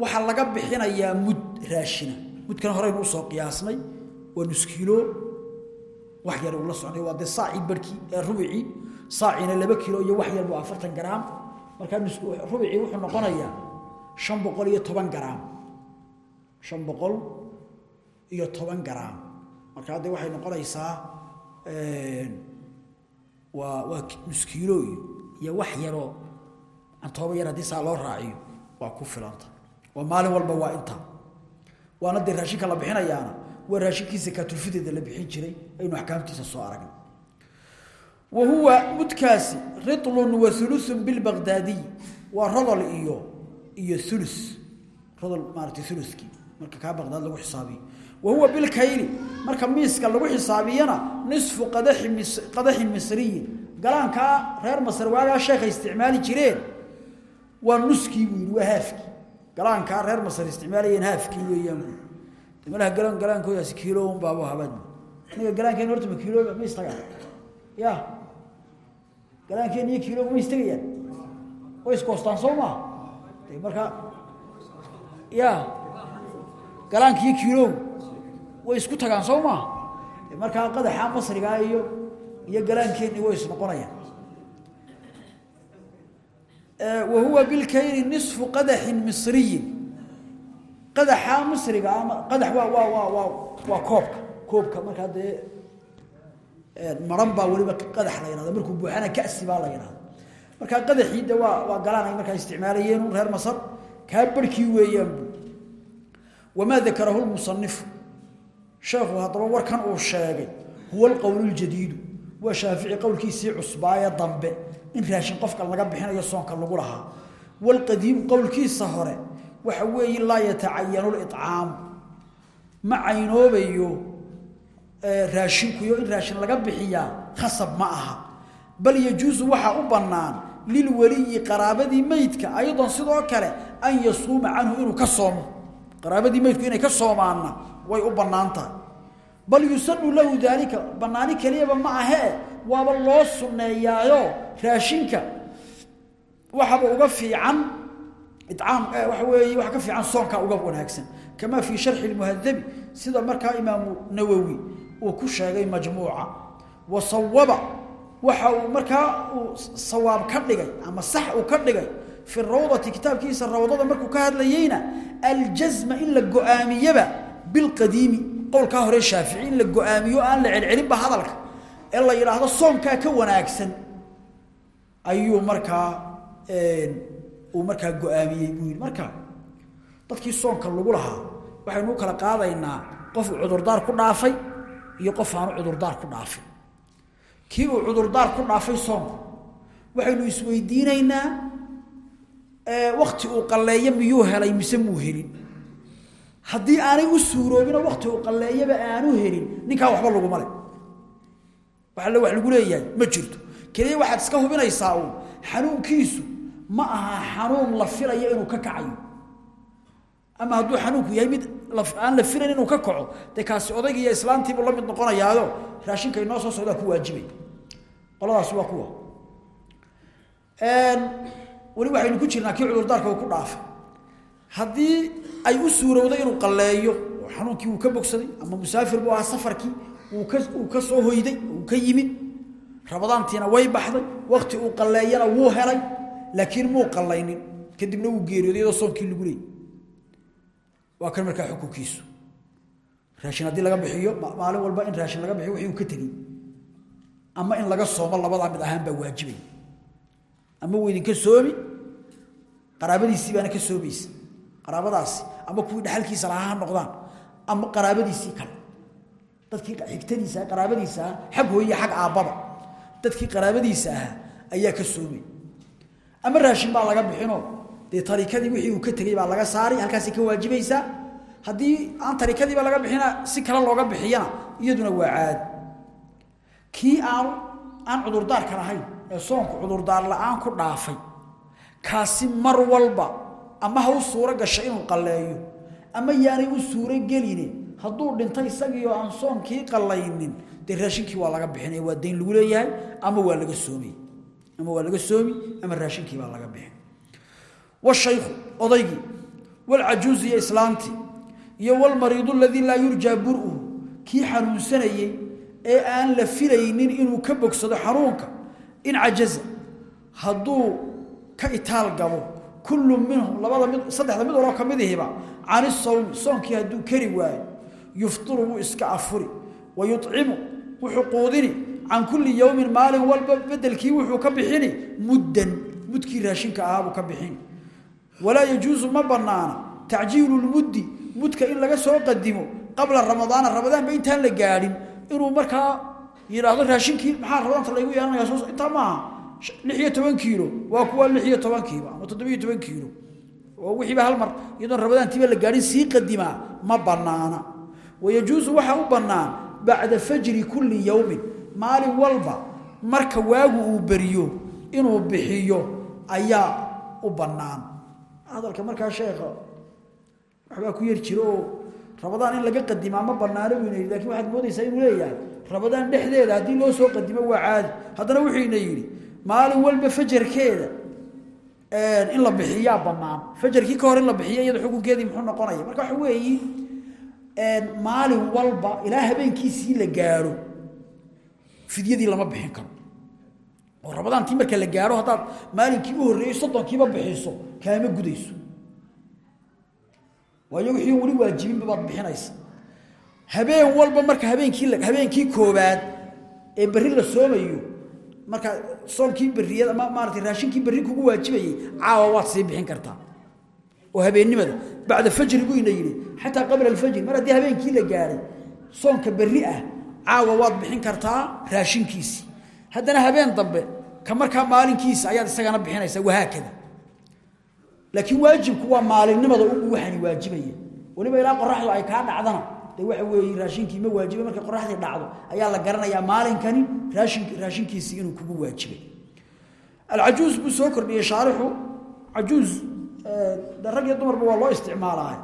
waxaa laga bixinayaa mud raashina. Mudkana horeynu u soo qiyaasnay waa nuskiilo wax yar ula socday waa dee saacii barhkii ee rubicii saacina laba kilo iyo wax yar buu afartan garaam markaa rubicii wuxuu noqonayaa shan boqol iyo toban garaam shan boqol iyo toban garaam markaa dee waxay noqonaysaa waa waa nuskiilo iyo wax yaroo antooba yar haddii saa loo raaciyo waa ku filanta waa maalin walba waa intaa waana dee raashinka la bixinayaana waa raashinkii sakaatulfideeda la bixin jiray aynu axkaamtiisa soo aragnay wa huwa mudkaasi ritlun wa uluun bilbaqdaadiy waa rodol iyo iyo ulu rodol maarata marka kaa baqdaad lagu xisaabiyo. Wa huwa bilkayli marka miiska lagu xisaabiyana nisfu qadaxi qadaxin misriyin. Galaankaa reer masr waagaa sheekhay isticmaali jireen. Waa nuskii buu waa haafkii galaankaa reer masr isticmaalayeen haafkii weeyaan. Malaha galaan galaankoodaasi kiilo un baabo habad aniga galaankeen horta ma kiilo ma istagaan ya. Galaankeen iyo kiilo ma istagayaan way iskoostaan soo de marka ya galaankiiyo kiilo way isku tagaan soo maa de markaa qadaxa masrigaa iyo iyo galaankeenni way isnoqonayaan wa huwa bilkayli nisfu qadaxin misriyin. Qadaxa misriga ama qadax waa waa waa waa waa koobka koobka markaa dee maran baa weliba qadax la yidhahda markuu buuxana kasi baa la yidhahda markaa qadaxii de waa waa galaan ay markaa isticmaalayeen reer masar kaa barhkii weeyaan bu wamaa dakarahu lmusanifu sheekhu haddaba warkan uu sheegay huwa alqowl ljadiidu waa shaafici qowlkiisii cusbaaye dambe in raashin qofka laga bixinayo soonka lagu lahaa walqadiimu qowlkiisa hore waxa weeye laa yatacayanu licaamu ma caynoobayo raashinku iyo in raashin laga bixiyaa khasab ma aha bal yajuusu waxaa u bannaan lilweliyi qaraabadii meydka ayadoon sidoo kale an yasuuma canhu inuu ka soomo qaraabadii meydku inay ka soomaanna way u bannaan bal yusanu lahu daalika bannaani keliyaba ma ahee waaba loo sunneeyaayo raashinka. Waxaba uga fiican icaam waxa weeye waxa ka fiican soonkaa uga wanaagsan. Kamaa fii sharxi lmuhadabi sida markaa imaamu nawowi uu ku sheegay majmuuca. Wa sawaba waxa uu markaa uu sawaab ka dhigay ama sax uu ka dhigay fi rawdati kitaabkiisa rawdada markuu ka hadlayeyna aljasma in la go'aamiyaba bilqadiimi. Qowlkaa hore shaafici in la go'aamiyo aan la celcelinba hadalka. Ee la yidhaahdo soonkaa ka wanaagsan. Ayuu markaa uu markaa go'aamiyey buu yidhi. Marka dadkii soonka lagu lahaa waxaynu u kala qaadaynaa qof uu cudurdaar ku dhaafay iyo qof aanu cudurdaar ku dhaafin wakti uu qalleeyo miyuu helay mise muu helin? Haddii aanay u suuroobinoo wakti uu qalleeyaba aanu helin ninkaa waxba laguma le wax lagu leeyahay ma jirto. Keliya waxaad iska hubinaysaa uun xanuunkiisu ma aha xanuun la filayo inuu ka kacayo. Ama hadduu xanuunku yahay mid aan la filayn inuu ka kaco dee kaasi odayga iyo islaantiibuu la mid noqonayaayo raashinka inoo soo socdaa ku waajibay. Qoladaasi waa kuwa weli waxaynu ku jirnaa kii cudurdaarka uu ku dhaafay. Haddii ay u suurowday inuu qalleeyo oo xanuunkii uu ka bogsaday ama musaafir buu ahaa safarkii uu ka soo hoyday uu ka yimid rabadaantiina way baxday wakti uu qalleeyana wuu helay laakiin muu qallaynin. Kadibna wuu geeriyooday iyadoo soonkii lagu leeyay. Waa kan markaa xukunkiisu. Raashin haddii laga bixiyo maalin walba in raashin laga bixiyo wixii uu ka tegey. Ama in laga soomo labadaa mid ahaan baa waajibay ama wuu idinka soomi qaraabadiisii baana ka soomaysa qaraabadaasi ama kuwii dhaxalkiisa lahaa ha noqdaan ama qaraabadiisii kale. Dadkii xigtadiisa qaraabadiisa ah xag hooye xag aabbaba dadkii qaraabadiisa ahaa ayaa ka soomay ama raashin baa laga bixinoo dee tarikadii wixii uu ka tegey baa laga saari halkaasay ka waajibaysaa. Haddii aan tarikadiiba laga bixina si kale looga bixiyana iyaduna waa caadi kii aan aan cudurdaarka lahayn ee soonku cudurdaar la'aan ku dhaafay. Kaasi mar walba ama ha u suuro inuu qalleeyo ama yaanay u suuro geline hadduu dhinto isagiioo aan soonkii qallaynin dee waa laga bixinaya waa dayn lagu leeyahay ama waa laga soomay ama waa laga soomi ama raashinkii baa laga bixin. Washaykhu odaygii walcajuuzu iyo islaantii iyo walmariidu aladii laa yurjaa bur-uhu kii xanuunsanayey ee aan la filaynin inuu ka bogsado xanuunka in cajaza hadduu ka itaal gabo kullu minhum labada mid saddexda mid waloo ka midihiba cani sawmi soonkii kari waayo yuftiru iska afuri wa yucimu wuxuu quudini can kulli yowmin maalin walba bedelkii wuxuu ka bixini muddan mudkii raashinka ahaa buu ka bixini. Walaa yajuusu ma bannaana tacjiilu lmuddi mudka in laga soo qadimo qabla ramadaana ramadaanba intaan la gaadhin inuu markaa yidhaahdo raashinkii maxaa ramadaanta laygu yeelanaya soo intaa maaha. Lix iyo waa kuwa lix iyo ama toddobiyo toban kiilo. Oo wixiiba hal mar iyadoon ramadaantiiba la gaadhin sii qadimaa ma bannaana. Wayajuusu waxaa u bannaan bacda fajri kulli yowmin maalin walba marka waagu uu beriyo inuu bixiyo ayaa u bannaan. Hadalka markaa sheekha waxbaa ku yar jiro. Rabadaan in laga qadimaa ma bannaano buu laakiin waxaad moodaysaa inuu leeyahay rabadaan dhexdeeda haddii loo soo qadimo waa caadi haddana wuxuu ina yidhi maalin walba fajarkeeda in la bixiyaa bannaan fajarkii ka hor in la bixiyo iyada xukunkeedii muxuu noqonaya marka waxa weeyi maalin walba ilaa habeenkiisii la gaadho fidyadii lama bixin karo oo rabadaantii marka la gaadho haddaad maalinkii u horreeyey soddonkiiba bixiso kaama gudayso waayo wixii weli waajibinba baad bixinaysa habeen walba marka habeenkii habeenkii koobaad ee berri la soomayo marka soonkii berriyad ama maaratay raashinkii berri kugu waajibayay caawa waad sii bixin kartaa oo habeennimada. Bacda fajri buu ina yidhi xataa qabla alfajri. Mar haddii habeenkii la gaadhay soonka berri ah caawa waad bixin kartaa raashinkiisii haddana habeen dambe ka markaa maalinkiisa ayaad isagana bixinaysaa wahaakada. Laakiin waajibku waa maalinimada ugu waxani waajibaya. Weliba ilaa qoraxdu ay kaa dhacdana dee waxa weeye raashinkii ma waajiba markay qoraxdii dhacdo ayaa la garanayaa maalinkani raashin raashinkiisii inuu kugu waajibay alcajuuz buu soo kordhiyey shaarixu cajuuz rag iyo dumarba waa loo isticmaalahay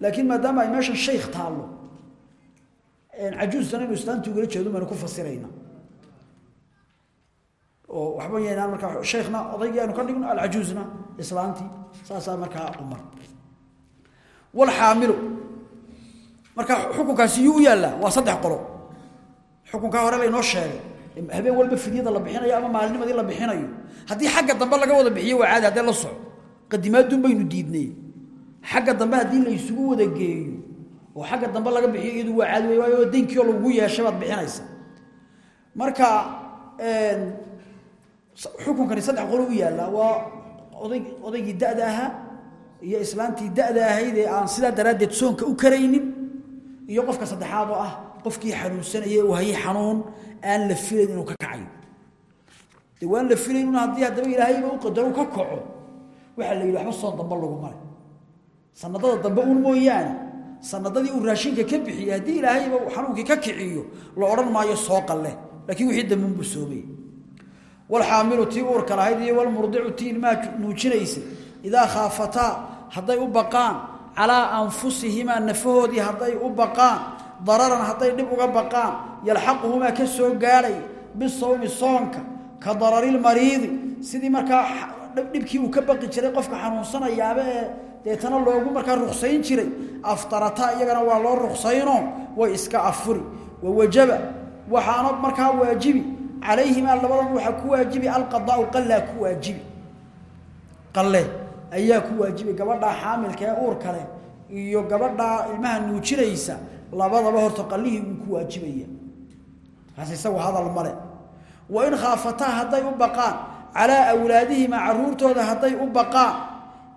laakiin maadaama ay meeshan shaykh taallo cajuuztana inu islaantu ugala jeedo baynu ku fasirayna. Oo waxba yaynaan markaa shaykhna odaygii aynu ka dhigno alcajuuzna islaantii saasaa marka xukunkaasi yuu u waa saddex qolo. Xukunkaa hore laynoo sheegay. Habeen walba fidyada la bixinayo ama maalinimadii la bixinayo. Haddii xagga dambe laga wada bixiyo waa caadi haddee la soco. Qadimaadun baynu diidnay. Xagga dambe haddii la isugu wada geeyo oo xagga dambe laga bixiyo iyadu waa caadi wey waayo daynkii oo lagugu yeeshay baad bixinaysa. Marka xukunkani saddex qolo u yaallaa. Waa oday odaygii da'da ahaa iyo islaantii da'da ahayd ee aan sidaa daraaddeed soonka u karaynin iyo qofka saddexaad oo ah qofkii xanuunsanayay uu hayay xanuun aan la filayn inuu ka kacayo dee la filayn haddii haddaba ilaahayba u qadaro ka kaco waxaa la yidhi waxba soon dambe lagu maray. Sanadada dambe uun mooyaane sanadadii uu raashinka ka bixiyay haddii ilaahayba uu xanuunkii ka kiciyo la odhan maayo soo qalle laakiin wixii dambuunbuu soomay walxaamilu tii uurka lahayd iyo walmurdicu tii ilmaha nuujinaysay idaa khaafataa hadday u baqaan calaa anfusihimaa nafahoodii hadday u baqaan dararan hadday dhib uga baqaan yalxaquhumaa ka soo gaadhay bisawmi soonka ka dararilmariidi sidii markaa dhibkii uu ka baqi jiray qofka xanuunsanayaaba ee deetana loogu markaa ruksayn jiray aftarata iyagana waa loo ruksayno way iska afuri. Wawajaba waxaana markaa waajibi calayhimaa labadan waxaa ku waajibi alqadaau qallaa ku waajibi. Qalle ayaa ku waajibi gabadhaa xaamilka ee uurka leh iyo gabadhaa ilmaha nuujinaysa. Labadaba horta qallihii uu ku waajibaya kaas isagu hadal male. Wa in khaafataa hadday u baqaan calaa awlaadihima caruurtooda hadday u baqaan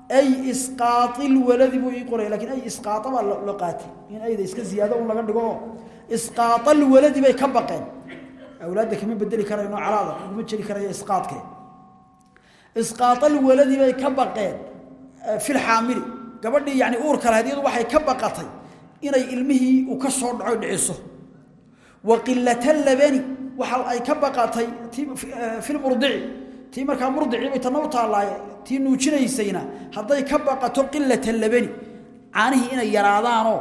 ay isqaail waladi buu ii qoray lakiin ay isqaaa baa la qaatay. In ayda iska ziyaado un laga dhigo oo isqaaal bay ka baqeen. Awlaadda kama bedeli karayno calaada uguma jeri karayo isqaadkee isqaaal waladi bay ka baqeen filxaamili gabadhii yani uurka lahayd iyadu waxay ka baqatay inay ilmihii uu ka soo dhaco dhiciso. Wa qilata labani waxa ay ka baqatay filmurdici tii markaa murdicii bay tanna u taallaaye tii nuujinaysayna hadday ka baqato qilata labani caanihii inay yaraadaanoo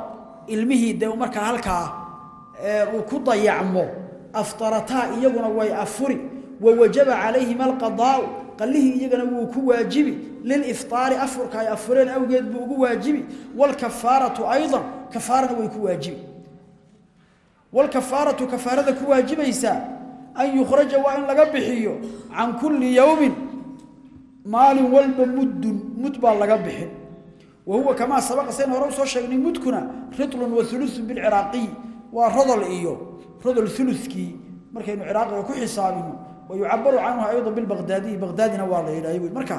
ilmihii dee markaa halkaa uu ku dayacmo. Aftarataa iyaguna way afuri. Wa wajaba calayhima alqadaau qallihii iyagana wuu ku waajibi. Liliftaari afurka ay afureen awgeed buu ugu waajibi. Waalkafaaratu aydan kafaarana way ku waajibi. Waalkafaaratu kafaarada ku waajibaysaa an yukhraja waa in laga bixiyo can kulli yowmin maalin walba muddun mud baa laga bixin. Wa huwa kamaa sabaqa sayn hore u soo sheegnay mudkuna ritlun wa ulusun bilciraaqiy waa rodol iyo rodol ulukii markaynu ciraaqiga ku xisaabino wa yucabaru canhu ayda bilbaqdaadiyi baqdaadina waa la yidhahay wy marka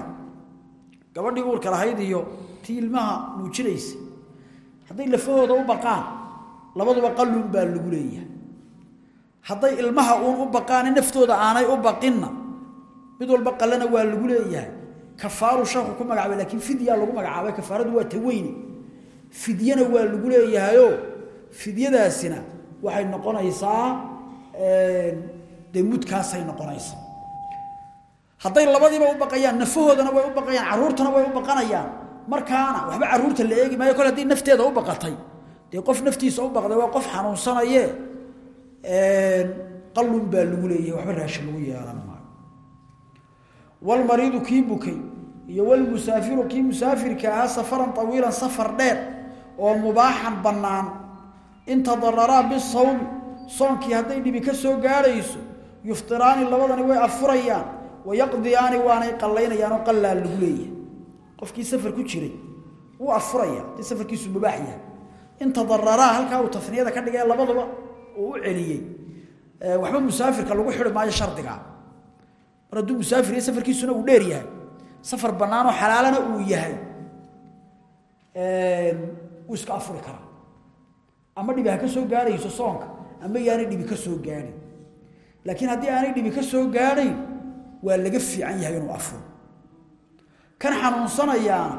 gabadhii uurka lahayd iyo tii ilmaha nuujinaysa hadday lafahooda u baqaan labaduba qalun baa lagu leeyahay. Hadday ilmaha uun u baqaane naftooda aanay u baqinna mid walba qalena waa lagu leeyahay. Kafaaru shaku ku magacaabay laakiin fidya lagu magacaabay. Kafaaradu waa taweyni fidyana waa lagu leeyahayo fidyadaasina waxay noqonaysaa dee mudkaasay noqonaysaa hadday labadiiba u baqayaan nafahoodana way u baqayaan caruurtana way u baqanayaan. Markaana waxba carruurta la eegi maayo kole haddii nafteeda u baqatay. Dee qof naftiisa u baqday waa qof xanuunsanaye qalun baa lagu leeyahay waxba raashin lagu yeelan maayo. Walmariidu kii bukay iyo walmusaafiru kii musaafirka ahaa safaran awiilan safar dheer oo mubaaxan bannaan. In tadararaa bisawmi soonkii hadday dhibi ka soo gaadhayso yuftiraani labadani way afurayaan wayaqdiyaani waanay qallaynayaan oo qallaa lagu leeyahay. Qofkii safar ku jiray wuu afuraya haddii safarkiisu mubaax yahay. In halkaa uu tasniyada ka dhigay labaduba uu u celiyey. Waxba musaafirka lagu xidhi maayo shardiga. Mar hadduu musaafir iyo safarkiisuna uu dheer yahay safar bannaanoo xalaalana uu yahay wuu iska afuri karaa. Ama dhibi ha ka soo gaadhayso soonka ama yaanay dhibi ka soo gaadhin laakiin haddii aanay dhibi ka soo gaadhayn waa laga fiican yahay inuu afuro kan xanuunsanayaana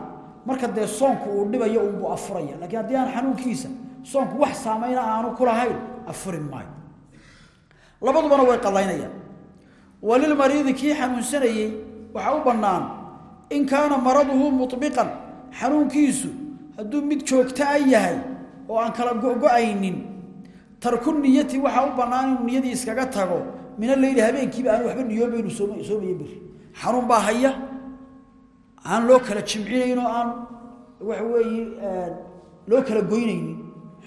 marka dee soonku uu dhibayo unbuu afuraya lakiin haddii aan xanuunkiisa soonku wax saamayna aanu ku lahayn afuri maayo. Labadubana way qalaynayaan walilmariidi kii xanuunsanayey waxaa u bannaan in kaana maraduhu mubiqan xanuunkiisu hadduu mid joogtaa yahay oo aan kala go-go-aynin tarku niyati waxaa u bannaan inuu niyadii iskaga tago min aleyli habeenkiiba aan waxba niyoobaynu soomaya beri. Xanuun baa haya. Aan loo kala jimcinayn oo aan waxa weeye loo kala goynaynin.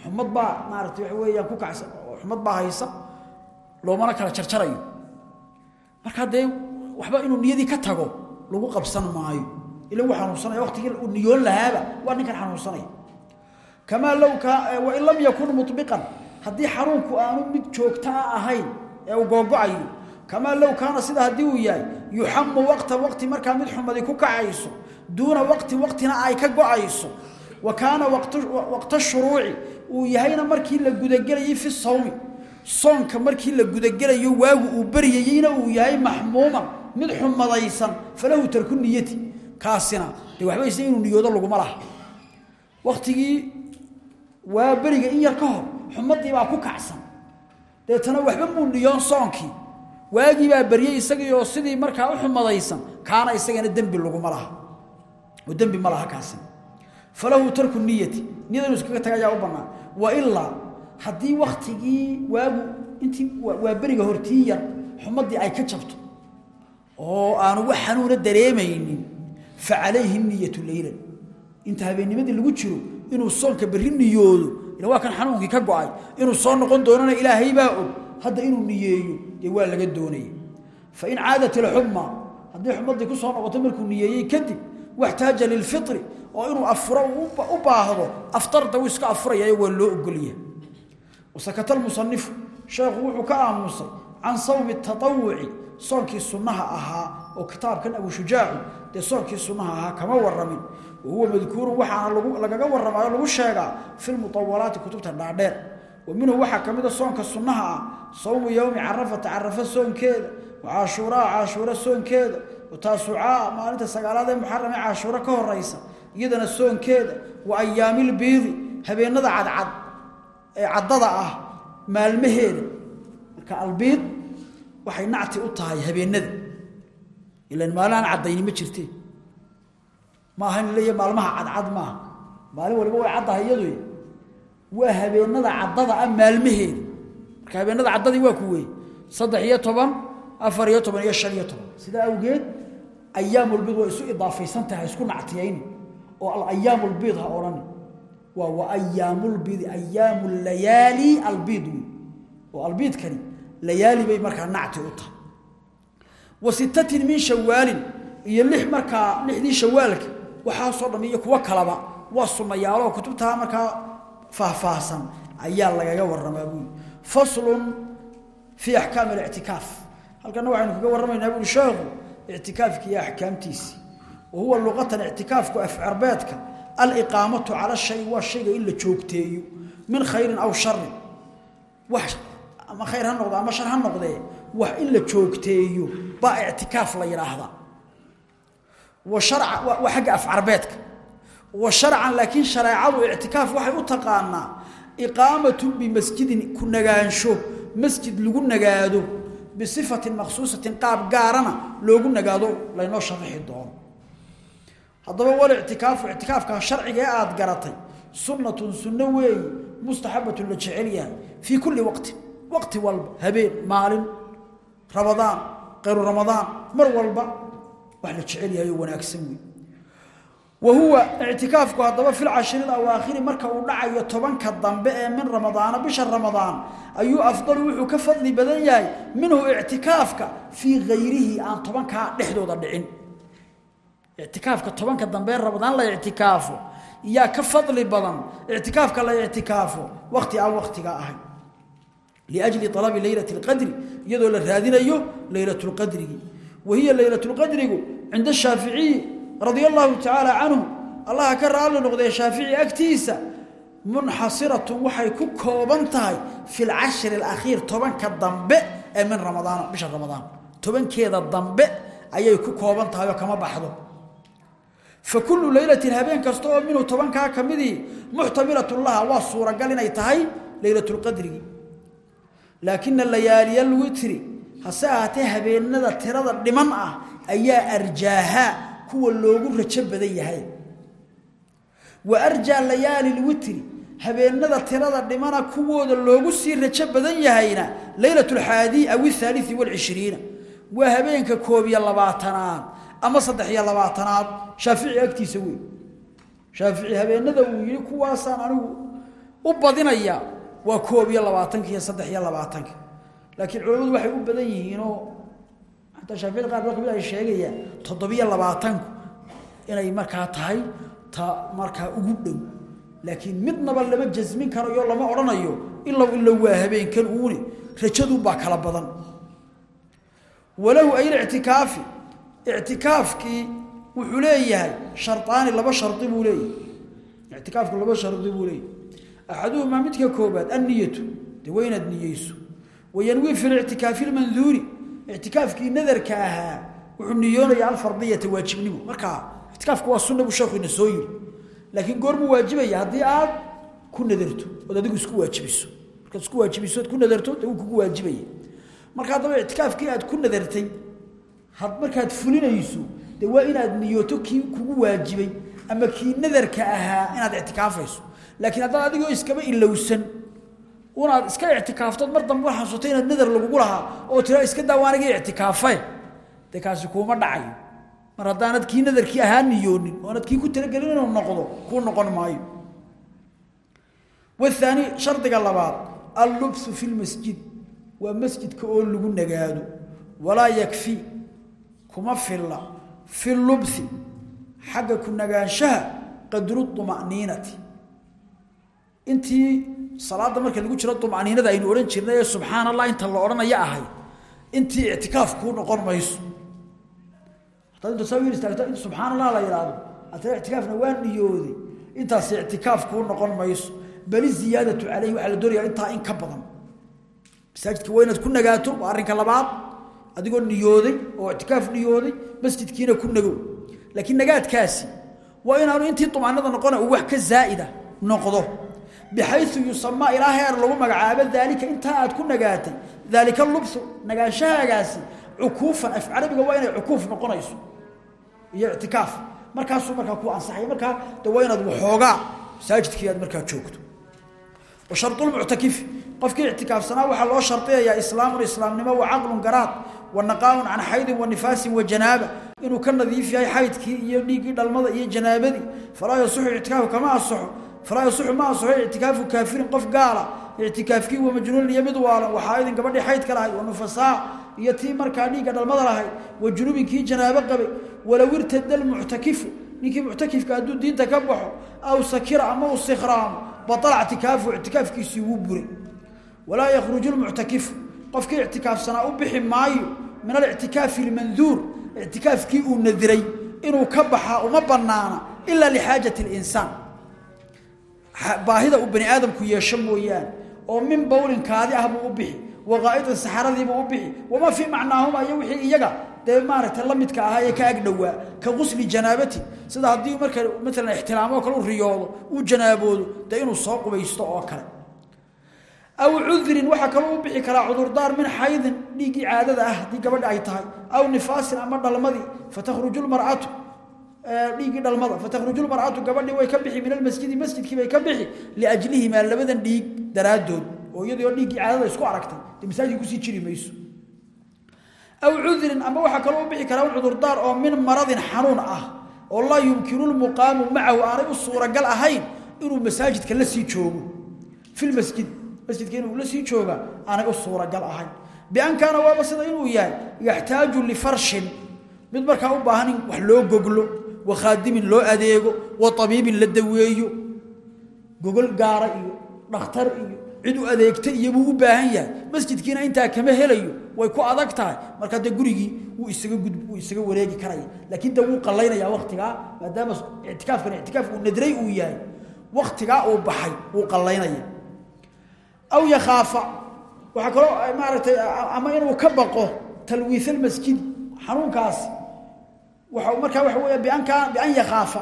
Xumad baa maaragtay waxa weeyaan ku kacsan. Xumad baa haysa loomana kala jarjarayo markaa dee waxba inuu niyadii ka tago lagu qabsan maayo. Ila uu xanuunsanaya waqtigii uu niyoon lahaaba waa ninkan xanuunsanaya kamaa low wain lam yakun mubiqan haddii xanuunku aanu mid joogtaa ahayn ee uu googo-ayo kamaa kaana sida haddii uu yahay yuxamu waqtan waqti markaa mid xumadi ku kacayso duuna waqti waqtina ay ka go'ayso. Wa kaana waqta shuruuci uu yahayna markii la gudagelayay fi sawmi soonka markii la gudagelayo waagu uu baryayeyna uu yahay maxmuuman mid xumadaysan falahu tarku niyati kaasina. Dee waxbayse inuu niyoodo laguma laha. Waktigii waa beriga in yar ka hor xumadii baa ku kacsan deetana waxba muu niyoon soonkii. Waagii baa baryey isagii oo sidii markaa u xumadaysan kaana isagana dembi laguma laha oo dembi ma laha falahu tarku niyati. Niyada inuu iskaga taga ayaa u bannaan. Wa ilaa haddii waktigii waagu intii waa beriga hortii yar xumadii ay ka jabto oo aanu wax xanuuna dareemaynin fa calayhi niyatu leylan inta habeennimadii lagu jiro inuu soonka berri niyoodo ila waa kan xanuunkii ka go'ay inuu soo noqon doonana ilaahay baa og hadda inuu niyeeyo dee waa laga doonaya fa in caadat ilxuma haddii xumadii ku soo noqoto markuu niyeeyey kadib waxtaaja lilfitri oo inuu afuro u baahdo aftarda wuu iska afurayayo waa loo ogolyahay wasakata almusanifu sheekhu wuxuu ka aamusay can sawmi taawuci soonkii sunnaha ahaa oo kitaabkan abushujaacu dee soonkii sunnaha ahaa kama waramin wahuwa madkuurun waxaana lagaga warramaayo lagu sheegaa fi lmutawalaati kutubta dhaadheer wa minhu waxaa ka mida soonka sunnaha ah sawmu yowmi carafata carafa soonkeeda wa caashuuraa caashuura soonkeeda wa taasucaa maalinta sagaalaad ee muxarame caashuuro ka horaysa iyadana soonkeeda wa ayaamilbiidi habeenada cadcad ee caddada ah maalmaheeda marka albiid waxay nacti ma aha in maalmaha cadcad maaha. Maalin waliba way caddahay iyadu. Waa habeenada caddada ah maalmaheeda marka habeenada caddadii waa ku weeye saddex iyo toban iyo toban iyo shan iyo toban. Waa isu idaafaysan tahay isku nactiyayni oo alayaam lbiid ha odhani waa wa ayaamulbiidi ayaamu layaali albiid wey oo albiidkani layaali bay markaa nacti u tahay. Wa sittatin min shawaalin iyo lix markaa lixdii shawaalka waxaasoo dham iyo kuwo kalaba. Waa sunnayaalo kutubtaa markaa faahfaahsan ayaa lagaga waramaa buui faslun fii axkaami alictikaaf halkana waxaynu kaga warramaynaa buui sheekhu ictikaafki iyo axkaamtiisii. Wa huwa luqatan ictikaafku afcarbeedka aliqaamatu cala shay waa shayga in la joogteeyo. Min khayrin aw sharin wax ama khayr ha noqdo ama shar ha noqdee wax in la waa xagga afcarbeedka wa sharcan laakiin shareecadu ictikaaf waxay u taqaanaa iqaamatun bimasjidin ku nagaansho masjid lagu nagaado bisifatin makhsuusatin qaab gaarana loogu nagaado laynoo sharaxi doono. Haddaba wal ictikaafu ictikaafka sharciga ee aada garatay sunnatun sunno weeyi mustaxabatun la jecel yahay fii kulli waqtin waqti walba habeen maalin ramadaan kayru ramadaan mar walba wax la jecel yahay oo wanaagsan wey wa huwa ictikaafku haddaba fi lcashiri awaakhiri marka uu dhacayo tobanka dambe ee min ramadaana bisha ramadaan ayuu afdalu wuxuu ka fadli badan yahay minhu ictikaafka fii hayrihi aan tobankaa dhexdooda dhicin. Ictikaafka tobanka dambe ee ramadaan la ictikaafo yaa ka fadli badan ictikaafka la ictikaafo waqti aan waqtiga ahayn liajli alabi leylati اlqadri iyadoo la raadinayo leylat lqadrigi wa hiya leylat lqadrigu cinda shaaficiyi radia allahu tacaala canhu allaha ka raalli noqdee shaafici agtiisa munxasiratun waxay ku kooban tahay fi lcashri alakhiir tobanka dambe ee min ramadaan bisha ramadaan tobankeeda dambe ayay ku kooban tahay oo kama baxdo fa kullu leylatin habeen kasta oo minhu tobankaa ka midii muxtamilatun laha waa suuragal hase ahaatee habeenada tirada dhiman ah ayaa arjaaha kuwa loogu rajo badan yahay. Wa arjaa layaali lwitri habeenada tirada dhimana kuwooda loogu sii rajo badan yahayna leylat lxaadi aw ihaalii walcishriina waa habeenka koob iyo labaatanaad ama saddex iyo labaatanaad. Shaafici agtiisa wey shaafici habeenada uu yihi kuwaasaan anigu u badinaya waa koob iyo labaatanka iyo saddex iyo labaatanka laakiin culamadu waxay u badan yihiinoo xataa shaaficiyada qaar baa ka mid ay sheegayaan toddobiyo labaatanku inay markaa tahay ta markaa ugu dhow. Laakiin midnaba lama jasmin karayo lama odhanayo ilow ilo waa habeenkan uune rajadunbaa kala badan. Walahu aylictikaafi ictikaafkii wuxuu leeyahay sharطaani laba shardi buu leeyahay. Ictikaafku laba shardi buu leeyahay. Axaduhumaa midka koobaad anniyatu dee waa inaad niyeyso wayanwii fi lictikaafi lmanduuri ictikaafkii nadarka ahaa wuxuu niyoonayaa alfardiyata waajibnimo markaa ictikaafku waa sunna buu sheekhu ina soo yiri laakiin goormuu waajibaya haddii aad ku nadarto ood adigu isku waajibiso markaad isku waajibiso ood ku nadarto dee wuu kugu waajibaya marka haddaba ictikaafkii aad ku nadartay had markaad fulinayso dee waa inaad niyooto kii kugu waajibay ama kii nadarka ahaa inaad ictikaafayso laakiin haddaad adigoo iskaba ilowsan unaad iska ictikaaftood mar dambe waa xasuuta inaad nadar lagugu lahaa oo tira iska daa waaniga de kaasi kuuma dhacayo mar haddaanad kii nadarkii ahaa niyoonin oonaad kii ku talagelin inuu noqdo kuu noqon maayo. Waani shardiga labaad allubsu fi lmasjid waa masjidka oo lagu nagaado. Walaa yakfi kuma filla. Fi lubsi xagga ku nagaanshaha qadru umaniinati intii salaada marka lagu jiro dumaniinada aynu odhan jirnay ee subxaan allah inta la odhanaya ahay intii ictikaaf kuu noqon mayso. Hadaad inta sawir istaagto in subxaan la yidhaahdo hataa ictikaafna waa niyooday intaas ictikaaf kuu noqon mayso. Bali ziyaadatu caleyhi waxaa la doonayaa intaa in ka badan. Masaajidka waa ku nagaato waa arrinka labaad. Adigoo niyooday oo ictikaaf niyooday masjidkiina ku nagow. Laakiin nagaadkaasi waa inaanu intii dumaanada noqona uu wax ka zaa'ida noqdo bxayu yusamaa ilaa heer lagu magacaabo daalika intaa aad ku nagaatay daalika lubu nagaanshahaagaasi cukuufan af carabiga waa inay cukuuf noqonayso iyo ictikaaf markaasuu ku ansaxaya markaa de waa inaad waxoogaa masaajidkii aad markaa joogto sharulmuctakifi qofkii ictikaafsanaa waxaa loo shardiyayaa islaamun islaamnimo wacaqlun garaad wanaqaaun can xaydin wanifaasin wajanaaba inuu ka nadiif yahay xaydkii iyo dhiiggii dhalmada iyo janaabadii falaa yasixu ictikaafu kama asaxo falaa yasixu ma asaxo ictikaafu kaafirin qof gaala ictikaafkii wa majnuunin iyo mid waalan idin gabadhii xaydka lahay wa nufasaa iyo tii markaa dhiigga dhalmada lahay wa junubin kii janaabo qabay walow irtada lmuctakifu ninkii muctakifka hadduu diinta ka baxo aw sakira ama uu sikhraamo baala ctikaafu ictikaafkiisii wuu buray. Walaa yakhruju lmuctakifu qofkii ictikaafsanaa u bixi maayo min alictikaafi ilmanduur ictikaafkii uu nadiray inuu ka baxaa uma banaana ilaa lixaajat linsaan baahida uu bani aadamku yeesho mooyaane oo min bowlin kaadi ah buu u bixi waqaa'idin saxaradiibuu u bixi wamaa fii macnaahuma iyo wixii iyaga dee maaragtay la midka ahaa ee ka agdhowaa ka qusli janaabati sida haddii marka maalan ixtiraamo kale u riyoodo uu janaaboodo dee inuu soo qubaysto oo kale. Aw cudrin waxaa kaloo u bixi karaa cudurdaar min xaydin dhiiggii caadada ah haddii gabadha ay tahay aw nifaasin ama dhalmadii fatakhruju lmar'atu dhiiggii dhalmada. Fatakruju maratu gabadhii way ka bixi min almasjidi masjidkii bay ka bixi liajlihimaa labadan dhiig daraadood oo iyadoo dhiiggii caadada isku aragtay de masaajidka ku sii jiri mayso. Aw cudrin ama waxaa kaloo u bixi karaa cudurdaar oo min maradin xanuun ah oo laa yumkinu lmuqaamu macahu aanay u suuragal ahayn inuu masaajidka la sii joogo. Filmasjid masjidka inuu la sii jooga aanay u suuragal ahayn. Bian kaana waaba sida inuu yahay yaxtaaju lifarshin mid markaa u baahan wax loo goglo. Loo adeego wa tabibin la daweeyo gogol gaara iyo dhakhtar iyo cid u adeegtay iyo buu u baahan yahay masjidkiina intaa kama helayo way ku adag tahay marka de gurigii uu isaga gud uu isaga wareegi karaya laakiin da wuu qalaynaya waqtiga maadaama i'tikaafkan i'tikaaf uu nadray uu yahay waqtiga uu baxay uu qalaynaya aw yakhafa waxa kale maaragtay ama inuu ka baqo talwiith almasjid xanuunkaas waxa marka waxa weeye bian ka bian yakhafa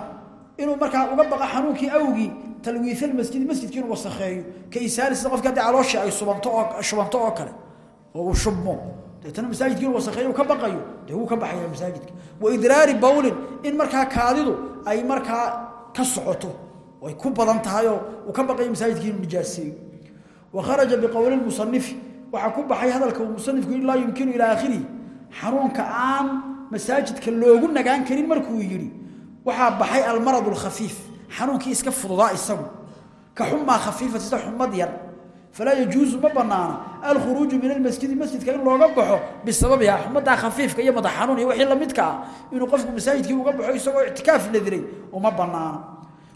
inuu marka uga baqa xanuunkii awgii talwiith almasjid masjidkiina wasakheeyo. Ka isaalis qofka haddii calooshi ay subanto oo shubanto oo kale. Oo shubmo. Deetana masaajidkiina wasakheeyo ka baqayo. Wuu ka baxaya masaajidka. Wa idraari bawlin in markaa kaadidu ay markaa ka socoto. Way ku badan tahay oo uu ka baqayo masaajidkiina nijaaseeyo wa kharaja biqowli lmusanifi waxaa ku baxay hadalka uu musanifku in laa yumkinu ilaa aakhirihi. Xanuunka aan masaajidka loogu nagaan karin markuu yidhi waxaa baxay almaradu alkhafiif xanuunkii iska fududaa isagu. Ka xumaa khafiifa sida xumad yar. Falaa yajuusu ma banaana alkhuruuju min almasjidi masjidka in looga baxo bisababiha xumadaa khafiifka iyo madax xanuun iyo wixii la midka ah inuu qofku masaajidkii uga baxo isagoo ictikaaf nadiray uma banaana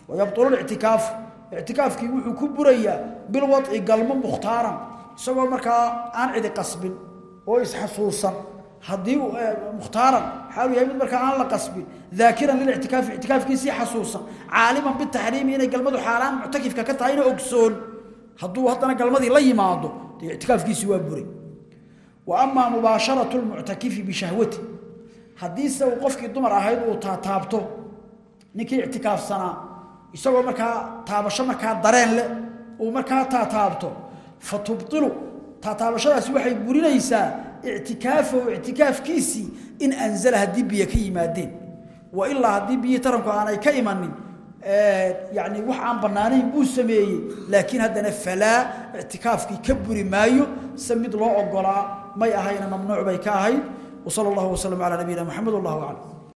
wayabtulu lictikaafu. Ictikaafkii wuxuu ku burayaa bilwadci galmo mukhtaaran isagoo markaa aan cidi qasbin oo isxasuusan haddii mukhtaaran xaalu yahay mid markaa aan la qasbin daakiran lilictikaafi ictikaafkiisii xasuusan caaliman bitaxriimi inay galmadu xaaraan muctakifka ka tahay ina ogsoon hadduu haddana galmadii la yimaado dee ictikaafkiisii waa buray wa amaa mubaasharatu lmuctakifi bishahwati haddiise uu qofkii dumar ahayd uu taataabto ninkii ictikaafsanaa isagoo markaa taabasho markaa dareen leh uu markaa taataabto fatubtilu taataabashadaasi waxay burinaysaa ictikaafahu ictikaafkiisii in anzala haddii biyo ka yimaadeen. Wa ilaa haddii biyi taranku aanay ka imanin yani wax aan banaanayn buu sameeyey laakiin haddana falaa ictikaafkii ka buri maayo se mid loo ogolaa may ahayna mamnuuc bay ka ahayd. Wsal اllah waslm alaa nabiyina mxamed wallah aclam